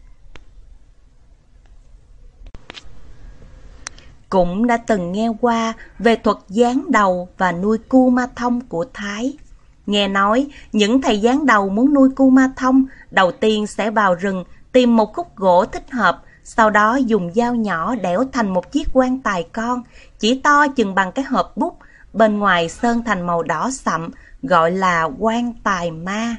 Cũng đã từng nghe qua về thuật gián đầu và nuôi cu ma thông của Thái. Nghe nói, những thầy gián đầu muốn nuôi cu ma thông, đầu tiên sẽ vào rừng tìm một khúc gỗ thích hợp, sau đó dùng dao nhỏ đẽo thành một chiếc quan tài con, chỉ to chừng bằng cái hộp bút, bên ngoài sơn thành màu đỏ sậm, gọi là quan tài ma.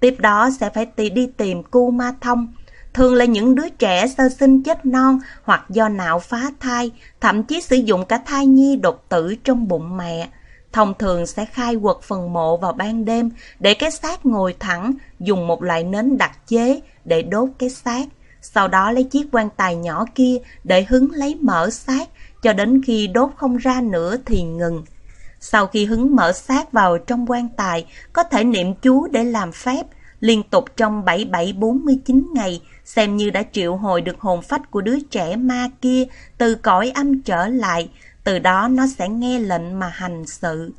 Tiếp đó sẽ phải đi tìm cu ma thông, thường là những đứa trẻ sơ sinh chết non hoặc do nạo phá thai, thậm chí sử dụng cả thai nhi đột tử trong bụng mẹ. Thông thường sẽ khai quật phần mộ vào ban đêm để cái xác ngồi thẳng, dùng một loại nến đặc chế để đốt cái xác. Sau đó lấy chiếc quan tài nhỏ kia để hứng lấy mỡ xác, cho đến khi đốt không ra nữa thì ngừng. Sau khi hứng mỡ xác vào trong quan tài, có thể niệm chú để làm phép, liên tục trong 7749 ngày, xem như đã triệu hồi được hồn phách của đứa trẻ ma kia từ cõi âm trở lại, từ đó nó sẽ nghe lệnh mà hành sự.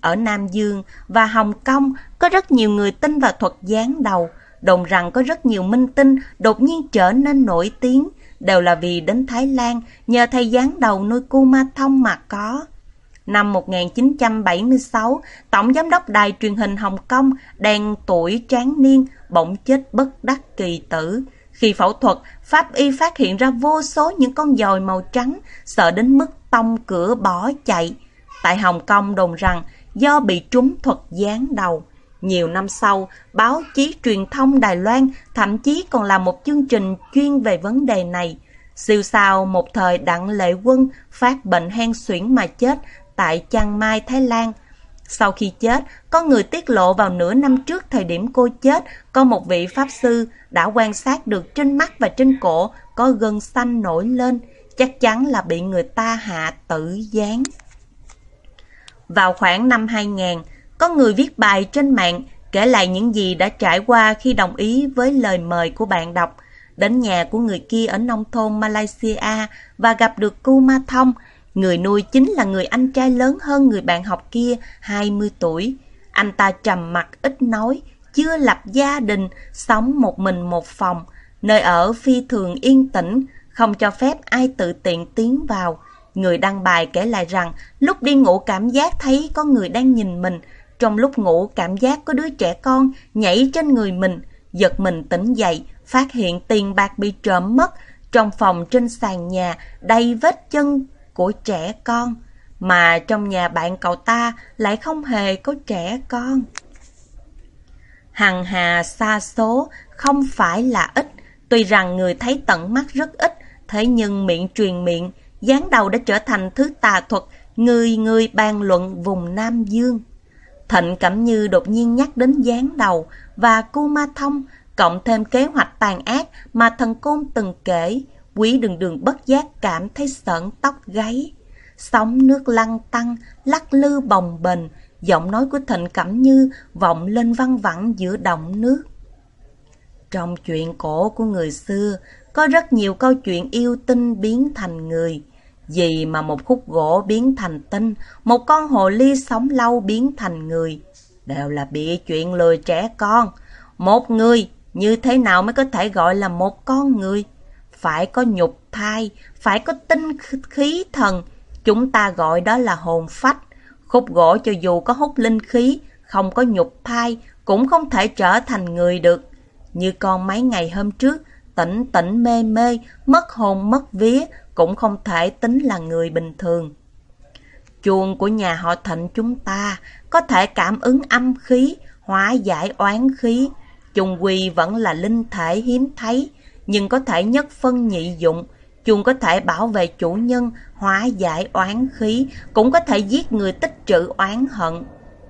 Ở Nam Dương và Hồng Kông có rất nhiều người tin vào thuật gián đầu, đồn rằng có rất nhiều minh tinh đột nhiên trở nên nổi tiếng, đều là vì đến Thái Lan nhờ thầy gián đầu nuôi cu ma thông mà có. Năm 1976, Tổng Giám đốc Đài truyền hình Hồng Kông đang tuổi tráng niên bỗng chết bất đắc kỳ tử. Khi phẫu thuật, pháp y phát hiện ra vô số những con dòi màu trắng, sợ đến mức tông cửa bỏ chạy. Tại Hồng Kông đồn rằng do bị trúng thuật gián đầu. Nhiều năm sau, báo chí truyền thông Đài Loan thậm chí còn làm một chương trình chuyên về vấn đề này. Siêu sao một thời Đặng Lệ Quân phát bệnh hen suyễn mà chết tại Chiang Mai, Thái Lan. Sau khi chết, có người tiết lộ vào nửa năm trước thời điểm cô chết, có một vị Pháp Sư đã quan sát được trên mắt và trên cổ có gân xanh nổi lên, chắc chắn là bị người ta hạ tử gián. Vào khoảng năm 2000, có người viết bài trên mạng kể lại những gì đã trải qua khi đồng ý với lời mời của bạn đọc đến nhà của người kia ở nông thôn Malaysia và gặp được Cu Ma Thông, Người nuôi chính là người anh trai lớn hơn người bạn học kia 20 tuổi. Anh ta trầm mặt ít nói, chưa lập gia đình, sống một mình một phòng. Nơi ở phi thường yên tĩnh, không cho phép ai tự tiện tiến vào. Người đăng bài kể lại rằng lúc đi ngủ cảm giác thấy có người đang nhìn mình. Trong lúc ngủ cảm giác có đứa trẻ con nhảy trên người mình. Giật mình tỉnh dậy, phát hiện tiền bạc bị trộm mất. Trong phòng trên sàn nhà đầy vết chân của trẻ con. Mà trong nhà bạn cậu ta lại không hề có trẻ con. Hằng hà xa số không phải là ít. Tuy rằng người thấy tận mắt rất ít, thế nhưng miệng truyền miệng, gián đầu đã trở thành thứ tà thuật, người người bàn luận vùng Nam Dương. Thịnh Cẩm Như đột nhiên nhắc đến gián đầu và cu ma thông, cộng thêm kế hoạch tàn ác mà thần côn từng kể, quý đường đường bất giác cảm thấy sợn tóc gáy. Sóng nước lăn tăng, lắc lư bồng bềnh, giọng nói của Thịnh Cẩm Như vọng lên văng vẳng giữa động nước. Trong chuyện cổ của người xưa, có rất nhiều câu chuyện yêu tinh biến thành người. Gì mà một khúc gỗ biến thành tinh, một con hồ ly sống lâu biến thành người. Đều là bị chuyện lừa trẻ con. Một người như thế nào mới có thể gọi là một con người? Phải có nhục thai, phải có tinh khí thần. Chúng ta gọi đó là hồn phách. Khúc gỗ cho dù có hút linh khí, không có nhục thai, cũng không thể trở thành người được. Như con mấy ngày hôm trước, tỉnh tỉnh mê mê, mất hồn mất vía, cũng không thể tính là người bình thường. Chuông của nhà họ thịnh chúng ta có thể cảm ứng âm khí, hóa giải oán khí. Chung quy vẫn là linh thể hiếm thấy, nhưng có thể nhất phân nhị dụng. Chuông có thể bảo vệ chủ nhân, hóa giải oán khí, cũng có thể giết người tích trữ oán hận.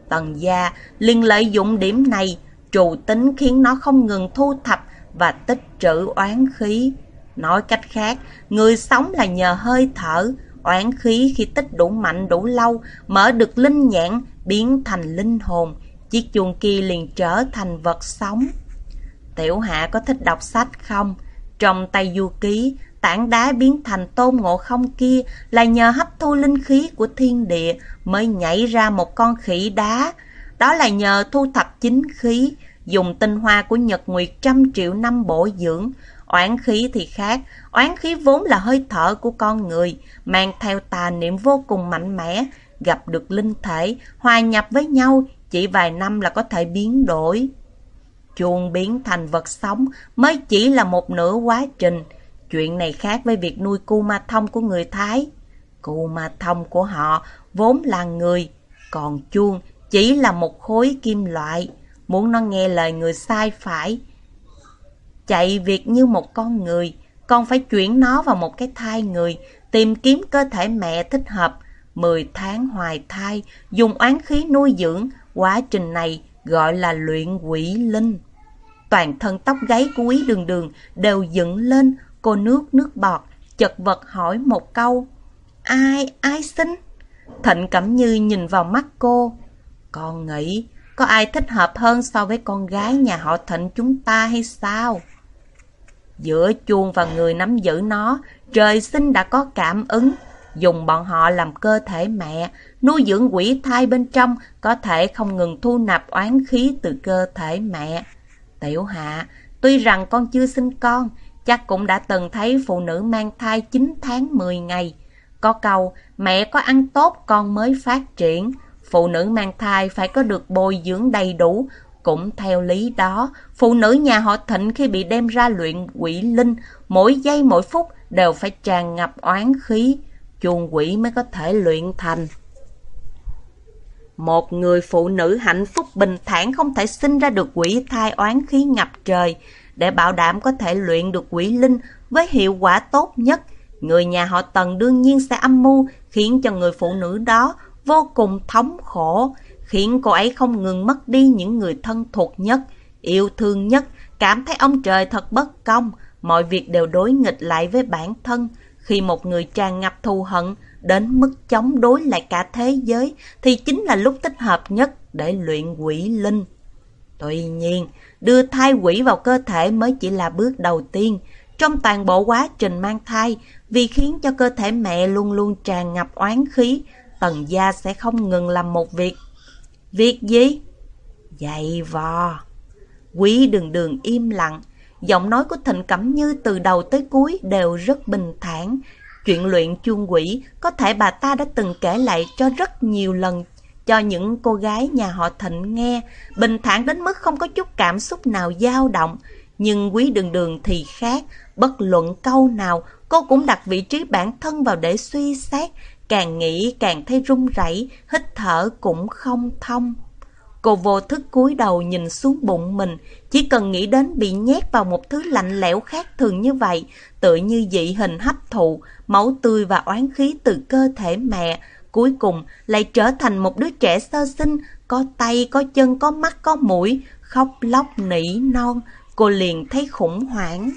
Tần gia liền lợi dụng điểm này, trù tính khiến nó không ngừng thu thập và tích trữ oán khí. Nói cách khác, người sống là nhờ hơi thở, oán khí khi tích đủ mạnh đủ lâu, mở được linh nhãn, biến thành linh hồn, chiếc chuông kia liền trở thành vật sống. Tiểu hạ có thích đọc sách không? Trong tay du ký, tảng đá biến thành tôn ngộ không kia là nhờ hấp thu linh khí của thiên địa mới nhảy ra một con khỉ đá. Đó là nhờ thu thập chính khí, dùng tinh hoa của Nhật Nguyệt trăm triệu năm bổ dưỡng. Oán khí thì khác, oán khí vốn là hơi thở của con người, mang theo tà niệm vô cùng mạnh mẽ, gặp được linh thể, hòa nhập với nhau, chỉ vài năm là có thể biến đổi. Chuông biến thành vật sống mới chỉ là một nửa quá trình. Chuyện này khác với việc nuôi cu ma thông của người Thái. Cu ma thông của họ vốn là người, còn chuông chỉ là một khối kim loại. Muốn nó nghe lời người sai phải. Chạy việc như một con người, con phải chuyển nó vào một cái thai người, tìm kiếm cơ thể mẹ thích hợp. Mười tháng hoài thai, dùng oán khí nuôi dưỡng, quá trình này gọi là luyện quỷ linh. Toàn thân tóc gáy của quý đường đường đều dựng lên, cô nước nước bọt, chật vật hỏi một câu. Ai, ai xin Thịnh Cẩm Như nhìn vào mắt cô. Con nghĩ có ai thích hợp hơn so với con gái nhà họ Thịnh chúng ta hay sao? Giữa chuông và người nắm giữ nó, trời sinh đã có cảm ứng. Dùng bọn họ làm cơ thể mẹ, nuôi dưỡng quỷ thai bên trong, có thể không ngừng thu nạp oán khí từ cơ thể mẹ. Tiểu hạ, tuy rằng con chưa sinh con, chắc cũng đã từng thấy phụ nữ mang thai 9 tháng 10 ngày. Có câu, mẹ có ăn tốt con mới phát triển. Phụ nữ mang thai phải có được bồi dưỡng đầy đủ. Cũng theo lý đó, phụ nữ nhà họ thịnh khi bị đem ra luyện quỷ linh, mỗi giây mỗi phút đều phải tràn ngập oán khí, chuồng quỷ mới có thể luyện thành. Một người phụ nữ hạnh phúc bình thản không thể sinh ra được quỷ thai oán khí ngập trời, để bảo đảm có thể luyện được quỷ linh với hiệu quả tốt nhất. Người nhà họ Tần đương nhiên sẽ âm mưu khiến cho người phụ nữ đó vô cùng thống khổ, khiến cô ấy không ngừng mất đi những người thân thuộc nhất, yêu thương nhất, cảm thấy ông trời thật bất công, mọi việc đều đối nghịch lại với bản thân. Khi một người tràn ngập thù hận đến mức chống đối lại cả thế giới thì chính là lúc thích hợp nhất để luyện quỷ linh. Tuy nhiên, đưa thai quỷ vào cơ thể mới chỉ là bước đầu tiên. Trong toàn bộ quá trình mang thai, vì khiến cho cơ thể mẹ luôn luôn tràn ngập oán khí, Tần gia sẽ không ngừng làm một việc. Việc gì? Dạy vò. Quý đường đường im lặng. giọng nói của Thịnh Cẩm Như từ đầu tới cuối đều rất bình thản. Chuyện luyện chuông quỷ có thể bà ta đã từng kể lại cho rất nhiều lần cho những cô gái nhà họ Thịnh nghe, bình thản đến mức không có chút cảm xúc nào dao động. Nhưng quý đường đường thì khác, bất luận câu nào, cô cũng đặt vị trí bản thân vào để suy xét, càng nghĩ càng thấy run rẩy, hít thở cũng không thông. Cô vô thức cúi đầu nhìn xuống bụng mình, chỉ cần nghĩ đến bị nhét vào một thứ lạnh lẽo khác thường như vậy, tự như dị hình hấp thụ, máu tươi và oán khí từ cơ thể mẹ, cuối cùng lại trở thành một đứa trẻ sơ sinh, có tay, có chân, có mắt, có mũi, khóc lóc nỉ non, cô liền thấy khủng hoảng.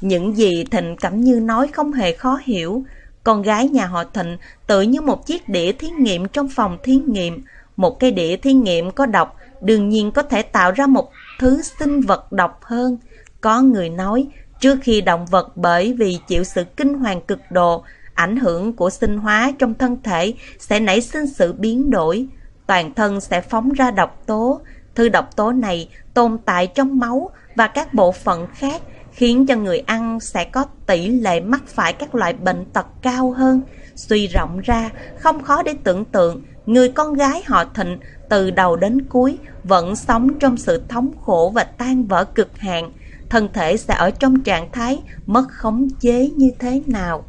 Những gì Thịnh Cẩm Như nói không hề khó hiểu. Con gái nhà họ Thịnh tự như một chiếc đĩa thí nghiệm trong phòng thí nghiệm. Một cái đĩa thí nghiệm có độc, đương nhiên có thể tạo ra một thứ sinh vật độc hơn. Có người nói, trước khi động vật bởi vì chịu sự kinh hoàng cực độ, ảnh hưởng của sinh hóa trong thân thể sẽ nảy sinh sự biến đổi. Toàn thân sẽ phóng ra độc tố. Thứ độc tố này tồn tại trong máu và các bộ phận khác khiến cho người ăn sẽ có tỷ lệ mắc phải các loại bệnh tật cao hơn. Suy rộng ra, không khó để tưởng tượng, người con gái họ thịnh từ đầu đến cuối vẫn sống trong sự thống khổ và tan vỡ cực hạn. Thân thể sẽ ở trong trạng thái mất khống chế như thế nào.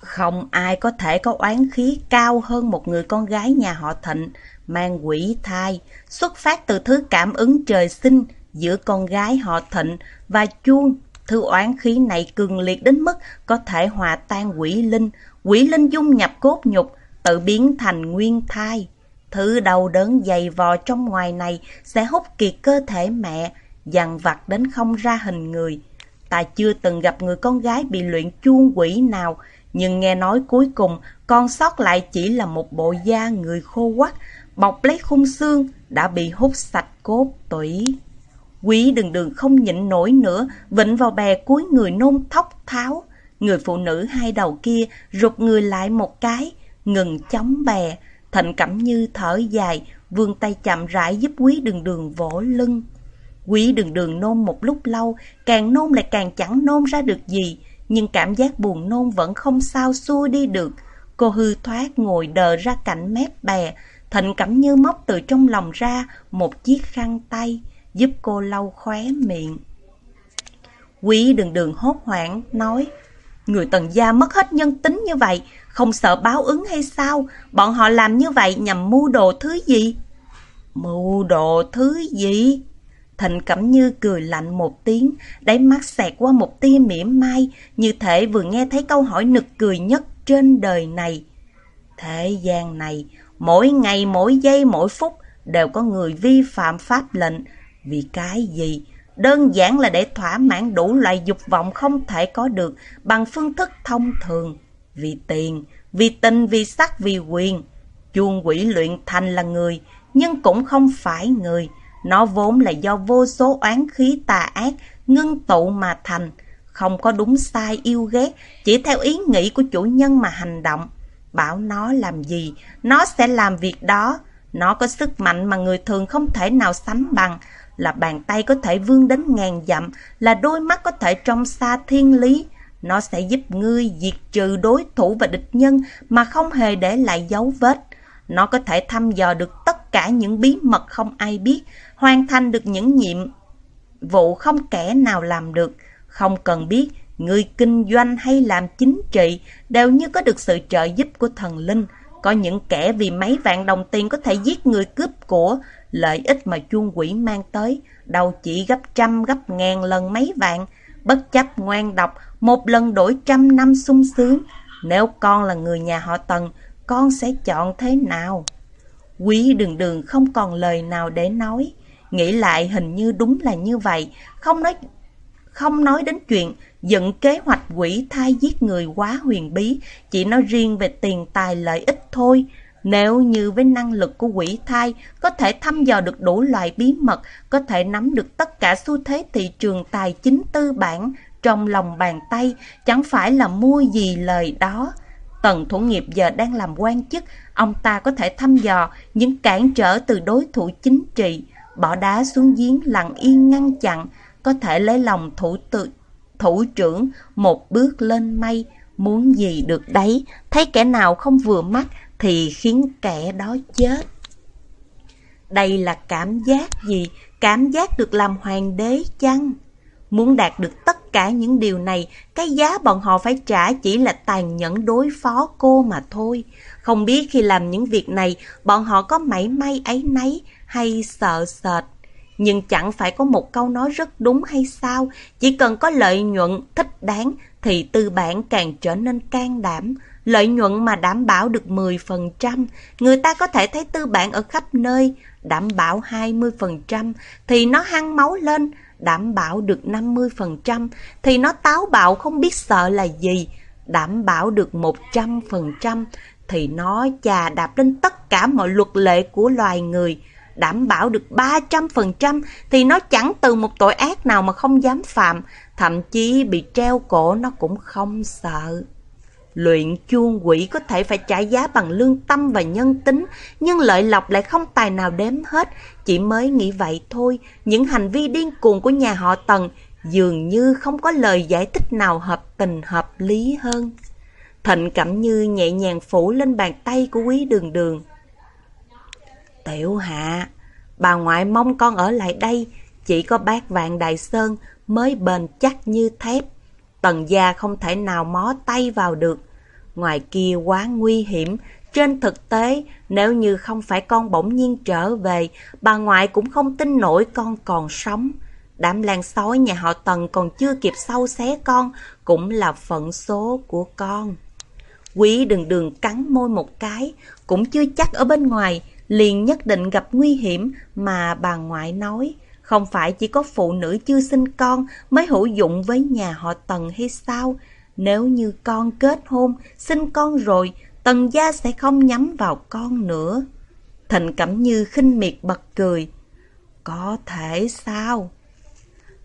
Không ai có thể có oán khí cao hơn một người con gái nhà họ Thịnh, mang quỷ thai, xuất phát từ thứ cảm ứng trời sinh giữa con gái họ Thịnh và chuông. Thứ oán khí này cường liệt đến mức có thể hòa tan quỷ linh, quỷ linh dung nhập cốt nhục, tự biến thành nguyên thai. Thứ đau đớn dày vò trong ngoài này sẽ hút kiệt cơ thể mẹ, dằn vặt đến không ra hình người. Ta chưa từng gặp người con gái bị luyện chuông quỷ nào, nhưng nghe nói cuối cùng con sót lại chỉ là một bộ da người khô quắt, bọc lấy khung xương, đã bị hút sạch cốt tủy. Quý đường đường không nhịn nổi nữa, vịnh vào bè cuối người nôn thóc tháo. Người phụ nữ hai đầu kia rụt người lại một cái, ngừng chống bè. Thịnh Cẩm Như thở dài, vươn tay chậm rãi giúp quý đường đường vỗ lưng. Quý đường đường nôn một lúc lâu, càng nôn lại càng chẳng nôn ra được gì nhưng cảm giác buồn nôn vẫn không sao xua đi được. Cô hư thoát ngồi đờ ra cạnh mép bè, Thịnh Cẩm Như móc từ trong lòng ra một chiếc khăn tay, giúp cô lau khóe miệng. Quý đường đường hốt hoảng, nói, Người tần gia mất hết nhân tính như vậy, không sợ báo ứng hay sao? Bọn họ làm như vậy nhằm mưu đồ thứ gì? Mưu đồ thứ gì? Thịnh Cẩm Như cười lạnh một tiếng, đáy mắt xẹt qua một tia mỉa mai, như thể vừa nghe thấy câu hỏi nực cười nhất trên đời này. Thế gian này, mỗi ngày, mỗi giây, mỗi phút đều có người vi phạm pháp lệnh. Vì cái gì? Đơn giản là để thỏa mãn đủ loại dục vọng không thể có được bằng phương thức thông thường. Vì tiền, vì tình, vì sắc, vì quyền. Chuông quỷ luyện thành là người, nhưng cũng không phải người. Nó vốn là do vô số oán khí tà ác ngưng tụ mà thành, không có đúng sai yêu ghét, chỉ theo ý nghĩ của chủ nhân mà hành động. Bảo nó làm gì, nó sẽ làm việc đó. Nó có sức mạnh mà người thường không thể nào sánh bằng, là bàn tay có thể vươn đến ngàn dặm, là đôi mắt có thể trong xa thiên lý. Nó sẽ giúp ngươi diệt trừ đối thủ và địch nhân mà không hề để lại dấu vết. Nó có thể thăm dò được tất cả những bí mật không ai biết, hoàn thành được những nhiệm vụ không kẻ nào làm được. Không cần biết người kinh doanh hay làm chính trị đều như có được sự trợ giúp của thần linh. Có những kẻ vì mấy vạn đồng tiền có thể giết người cướp của, lợi ích mà chuông quỷ mang tới, đầu chỉ gấp trăm gấp ngàn lần mấy vạn. Bất chấp ngoan độc, một lần đổi trăm năm sung sướng. Nếu con là người nhà họ Tần, con sẽ chọn thế nào? Quý đường đường không còn lời nào để nói. Nghĩ lại hình như đúng là như vậy, không nói không nói đến chuyện dựng kế hoạch quỷ thai giết người quá huyền bí, chỉ nói riêng về tiền tài lợi ích thôi. Nếu như với năng lực của quỷ thai có thể thăm dò được đủ loại bí mật, có thể nắm được tất cả xu thế thị trường tài chính tư bản trong lòng bàn tay, chẳng phải là mua gì lời đó. Tần thủ nghiệp giờ đang làm quan chức, ông ta có thể thăm dò những cản trở từ đối thủ chính trị, bỏ đá xuống giếng lặng yên ngăn chặn, có thể lấy lòng thủ tự, thủ trưởng một bước lên mây, muốn gì được đấy, thấy kẻ nào không vừa mắt thì khiến kẻ đó chết. Đây là cảm giác gì? Cảm giác được làm hoàng đế chăng? Muốn đạt được tất cả những điều này, cái giá bọn họ phải trả chỉ là tàn nhẫn đối phó cô mà thôi. Không biết khi làm những việc này, bọn họ có mảy may ấy nấy hay sợ sệt. Nhưng chẳng phải có một câu nói rất đúng hay sao? Chỉ cần có lợi nhuận thích đáng thì tư bản càng trở nên can đảm. Lợi nhuận mà đảm bảo được 10%, người ta có thể thấy tư bản ở khắp nơi, đảm bảo 20% thì nó hăng máu lên, đảm bảo được 50% thì nó táo bạo không biết sợ là gì, đảm bảo được 100% thì nó chà đạp lên tất cả mọi luật lệ của loài người, đảm bảo được 300% thì nó chẳng từ một tội ác nào mà không dám phạm, thậm chí bị treo cổ nó cũng không sợ. Luyện chuông quỷ có thể phải trả giá bằng lương tâm và nhân tính, nhưng lợi lộc lại không tài nào đếm hết. Chỉ mới nghĩ vậy thôi, những hành vi điên cuồng của nhà họ Tần dường như không có lời giải thích nào hợp tình hợp lý hơn. Thịnh Cẩm Như nhẹ nhàng phủ lên bàn tay của quý đường đường. Tiểu hạ, bà ngoại mong con ở lại đây, chỉ có bác vạn đại sơn mới bền chắc như thép. Tần gia không thể nào mó tay vào được. Ngoài kia quá nguy hiểm, trên thực tế, nếu như không phải con bỗng nhiên trở về, bà ngoại cũng không tin nổi con còn sống. Đám lan sói nhà họ Tần còn chưa kịp sâu xé con, cũng là phận số của con. Quý đường đường cắn môi một cái, cũng chưa chắc ở bên ngoài, liền nhất định gặp nguy hiểm mà bà ngoại nói. Không phải chỉ có phụ nữ chưa sinh con mới hữu dụng với nhà họ Tần hay sao? Nếu như con kết hôn, sinh con rồi, Tần gia sẽ không nhắm vào con nữa. Thịnh Cẩm Như khinh miệt bật cười. Có thể sao?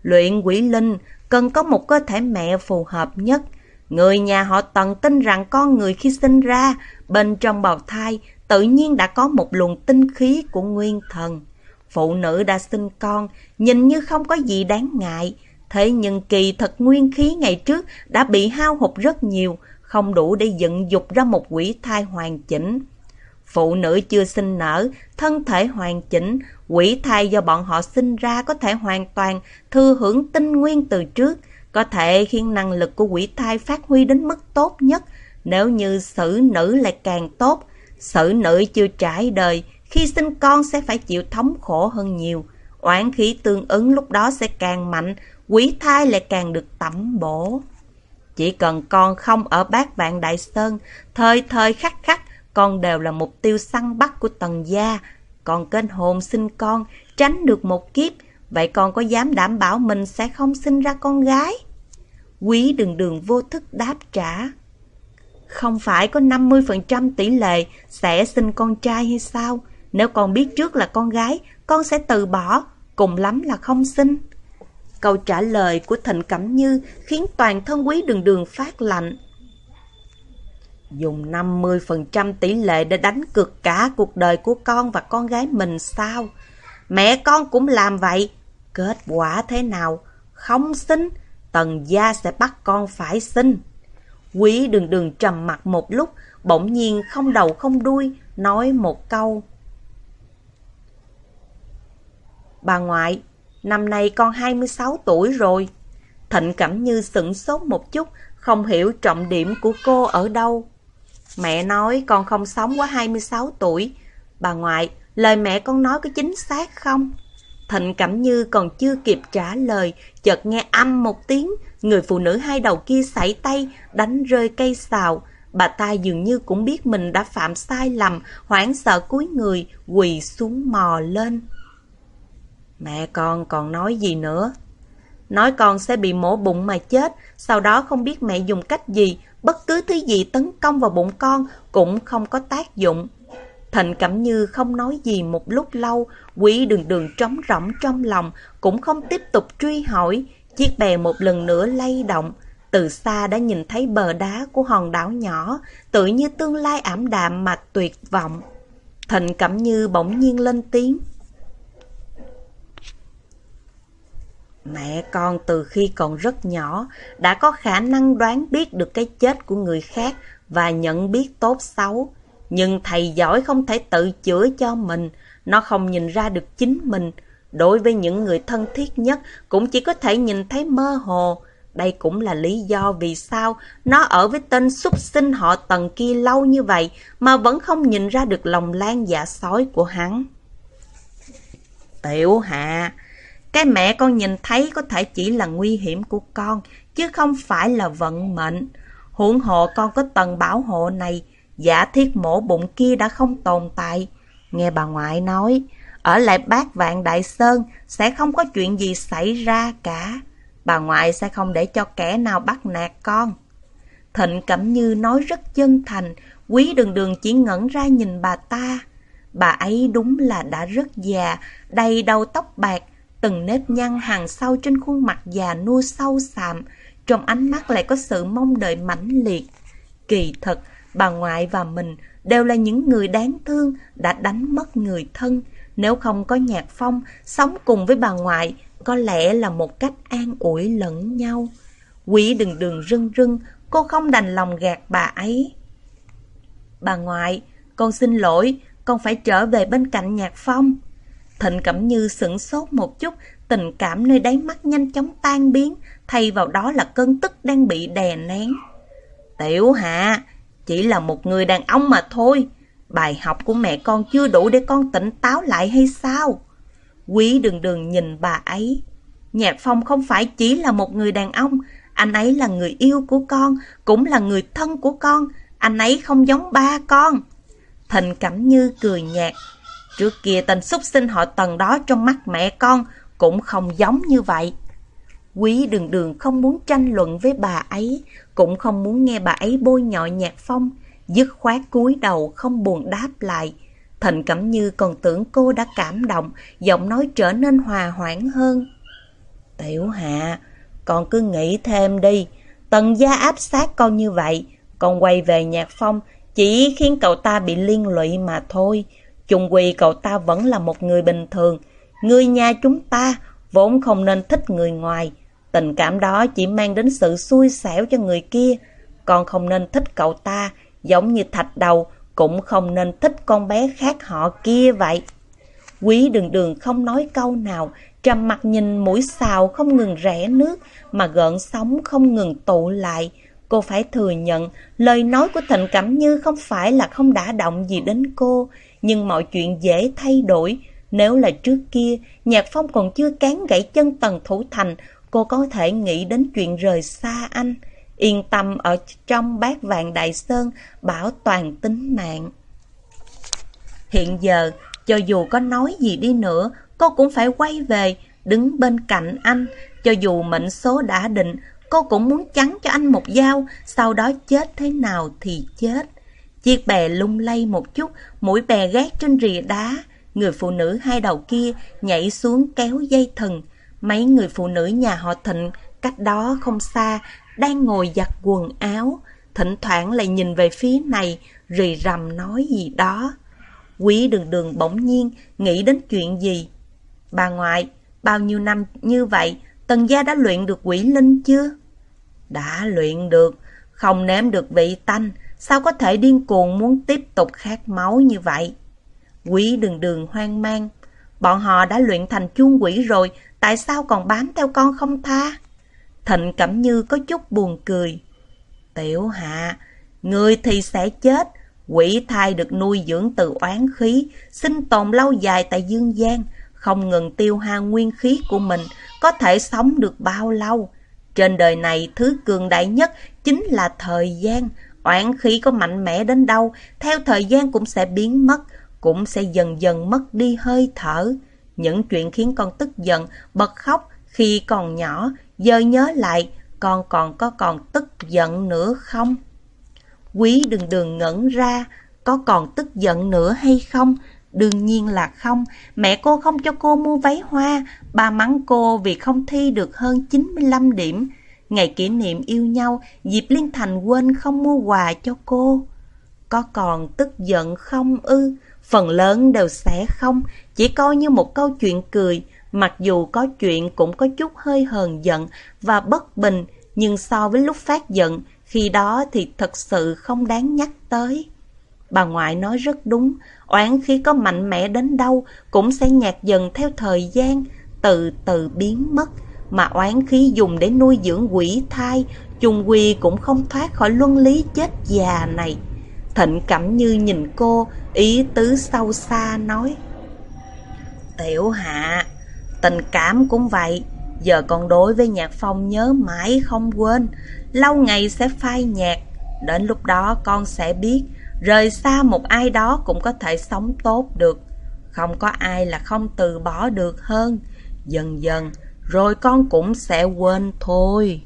Luyện quỷ linh cần có một cơ thể mẹ phù hợp nhất. Người nhà họ Tần tin rằng con người khi sinh ra, bên trong bào thai tự nhiên đã có một luồng tinh khí của nguyên thần. Phụ nữ đã sinh con, nhìn như không có gì đáng ngại. Thế nhưng kỳ thật nguyên khí ngày trước đã bị hao hụt rất nhiều, không đủ để dựng dục ra một quỷ thai hoàn chỉnh. Phụ nữ chưa sinh nở, thân thể hoàn chỉnh, quỷ thai do bọn họ sinh ra có thể hoàn toàn thừa hưởng tinh nguyên từ trước, có thể khiến năng lực của quỷ thai phát huy đến mức tốt nhất, nếu như xử nữ lại càng tốt. Xử nữ chưa trải đời, khi sinh con sẽ phải chịu thống khổ hơn nhiều. Oán khí tương ứng lúc đó sẽ càng mạnh, quỷ thai lại càng được tẩm bổ. Chỉ cần con không ở bát vạn Đại Sơn, thời thời khắc khắc, con đều là mục tiêu săn bắt của tần gia. Con kênh hồn sinh con, tránh được một kiếp, vậy con có dám đảm bảo mình sẽ không sinh ra con gái? Quý đường đường vô thức đáp trả. Không phải có 50% tỷ lệ sẽ sinh con trai hay sao? Nếu con biết trước là con gái, con sẽ từ bỏ, cùng lắm là không sinh. Câu trả lời của Thịnh Cẩm Như khiến toàn thân quý đường đường phát lạnh. Dùng 50% tỷ lệ để đánh cược cả cuộc đời của con và con gái mình sao? Mẹ con cũng làm vậy. Kết quả thế nào? Không sinh, tần gia sẽ bắt con phải sinh. Quý đường đường trầm mặt một lúc, bỗng nhiên không đầu không đuôi, nói một câu. Bà ngoại, năm nay con 26 tuổi rồi. Thịnh Cẩm Như sửng sốt một chút, không hiểu trọng điểm của cô ở đâu. Mẹ nói con không sống quá 26 tuổi. Bà ngoại, lời mẹ con nói có chính xác không? Thịnh Cẩm Như còn chưa kịp trả lời, chợt nghe âm một tiếng, người phụ nữ hai đầu kia sảy tay, đánh rơi cây xào. Bà ta dường như cũng biết mình đã phạm sai lầm, hoảng sợ cúi người, quỳ xuống mò lên. Mẹ con còn nói gì nữa? Nói con sẽ bị mổ bụng mà chết, sau đó không biết mẹ dùng cách gì, bất cứ thứ gì tấn công vào bụng con cũng không có tác dụng. Thịnh Cẩm Như không nói gì một lúc lâu, quý đường đường trống rỗng trong lòng, cũng không tiếp tục truy hỏi. Chiếc bè một lần nữa lay động, từ xa đã nhìn thấy bờ đá của hòn đảo nhỏ, tự như tương lai ảm đạm mà tuyệt vọng. Thịnh Cẩm Như bỗng nhiên lên tiếng. Mẹ con từ khi còn rất nhỏ đã có khả năng đoán biết được cái chết của người khác và nhận biết tốt xấu. Nhưng thầy giỏi không thể tự chữa cho mình, nó không nhìn ra được chính mình. Đối với những người thân thiết nhất cũng chỉ có thể nhìn thấy mơ hồ. Đây cũng là lý do vì sao nó ở với tên súc sinh họ tần kia lâu như vậy mà vẫn không nhìn ra được lòng lan dạ sói của hắn. Tiểu hạ, cái mẹ con nhìn thấy có thể chỉ là nguy hiểm của con, chứ không phải là vận mệnh. Huống hộ con có tầng bảo hộ này, giả thiết mổ bụng kia đã không tồn tại. Nghe bà ngoại nói, ở lại bát vạn đại sơn sẽ không có chuyện gì xảy ra cả. Bà ngoại sẽ không để cho kẻ nào bắt nạt con. Thịnh Cẩm Như nói rất chân thành, quý đường đường chỉ ngẩn ra nhìn bà ta. Bà ấy đúng là đã rất già, đầy đầu tóc bạc, từng nếp nhăn hàng sau trên khuôn mặt già nua sâu sạm, trong ánh mắt lại có sự mong đợi mãnh liệt. Kỳ thật, bà ngoại và mình đều là những người đáng thương đã đánh mất người thân. Nếu không có nhạc phong, sống cùng với bà ngoại, có lẽ là một cách an ủi lẫn nhau. Quỷ đừng đường rưng rưng, cô không đành lòng gạt bà ấy. Bà ngoại, con xin lỗi, con phải trở về bên cạnh nhạc phong. Thịnh Cẩm Như sửng sốt một chút, tình cảm nơi đáy mắt nhanh chóng tan biến, thay vào đó là cơn tức đang bị đè nén. Tiểu Hạ, chỉ là một người đàn ông mà thôi. Bài học của mẹ con chưa đủ để con tỉnh táo lại hay sao? Quý đường đường nhìn bà ấy. Nhạc Phong không phải chỉ là một người đàn ông, anh ấy là người yêu của con, cũng là người thân của con. Anh ấy không giống ba con. Thịnh Cẩm Như cười nhạt. Trước kia tên xúc sinh họ tần đó trong mắt mẹ con cũng không giống như vậy. Quý đường đường không muốn tranh luận với bà ấy, cũng không muốn nghe bà ấy bôi nhọ nhạc phong, dứt khoát cúi đầu không buồn đáp lại. Thịnh Cẩm Như còn tưởng cô đã cảm động, giọng nói trở nên hòa hoãn hơn. Tiểu Hạ, con cứ nghĩ thêm đi, tần gia áp sát con như vậy, con quay về nhạc phong chỉ khiến cậu ta bị liên lụy mà thôi. Chung quy cậu ta vẫn là một người bình thường. Người nhà chúng ta vốn không nên thích người ngoài. Tình cảm đó chỉ mang đến sự xui xẻo cho người kia. Con không nên thích cậu ta, giống như thạch đầu, cũng không nên thích con bé khác họ kia vậy. Quý đường đường không nói câu nào, trầm mặt nhìn mũi xào không ngừng rẽ nước, mà gợn sóng không ngừng tụ lại. Cô phải thừa nhận, lời nói của Thịnh Cẩm Như không phải là không đã động gì đến cô, nhưng mọi chuyện dễ thay đổi. Nếu là trước kia, Nhạc Phong còn chưa cán gãy chân Tần Thủ Thành, cô có thể nghĩ đến chuyện rời xa anh. Yên tâm ở trong bát vàng đại sơn, bảo toàn tính mạng. Hiện giờ, cho dù có nói gì đi nữa, cô cũng phải quay về, đứng bên cạnh anh. Cho dù mệnh số đã định, cô cũng muốn chắn cho anh một dao, sau đó chết thế nào thì chết. Chiếc bè lung lay một chút, mũi bè gác trên rìa đá. Người phụ nữ hai đầu kia nhảy xuống kéo dây thừng. Mấy người phụ nữ nhà họ Thịnh cách đó không xa đang ngồi giặt quần áo. Thỉnh thoảng lại nhìn về phía này, rì rầm nói gì đó. Quý đường đường bỗng nhiên nghĩ đến chuyện gì? Bà ngoại, bao nhiêu năm như vậy, tần gia đã luyện được quỷ linh chưa? Đã luyện được, không nếm được vị tanh, sao có thể điên cuồng muốn tiếp tục khát máu như vậy? Quý đường đường hoang mang, bọn họ đã luyện thành chuông quỷ rồi, tại sao còn bám theo con không tha? Thịnh Cẩm Như có chút buồn cười. Tiểu hạ, người thì sẽ chết, quỷ thai được nuôi dưỡng từ oán khí, sinh tồn lâu dài tại dương gian, không ngừng tiêu hao nguyên khí của mình, có thể sống được bao lâu. Trên đời này, thứ cường đại nhất chính là thời gian. Oán khí có mạnh mẽ đến đâu, theo thời gian cũng sẽ biến mất, cũng sẽ dần dần mất đi hơi thở. Những chuyện khiến con tức giận, bật khóc khi còn nhỏ, giờ nhớ lại, con còn có còn tức giận nữa không? Quý đừng đừng ngẩn ra, có còn tức giận nữa hay không? Đương nhiên là không, mẹ cô không cho cô mua váy hoa, bà mắng cô vì không thi được hơn 95 điểm. Ngày kỷ niệm yêu nhau, Diệp Liên Thành quên không mua quà cho cô. Có còn tức giận không ư? Phần lớn đều sẽ không, chỉ coi như một câu chuyện cười, Mặc dù có chuyện cũng có chút hơi hờn giận và bất bình, nhưng so với lúc phát giận, khi đó thì thật sự không đáng nhắc tới. Bà ngoại nói rất đúng, oán khí có mạnh mẽ đến đâu cũng sẽ nhạt dần theo thời gian, từ từ biến mất. Mà oán khí dùng để nuôi dưỡng quỷ thai, chung quy cũng không thoát khỏi luân lý chết già này. Thịnh Cẩm Như nhìn cô, ý tứ sâu xa nói. Tiểu hạ, tình cảm cũng vậy, giờ còn đối với nhạc phong nhớ mãi không quên, lâu ngày sẽ phai nhạt, đến lúc đó con sẽ biết, rời xa một ai đó cũng có thể sống tốt được, không có ai là không từ bỏ được hơn, dần dần rồi con cũng sẽ quên thôi.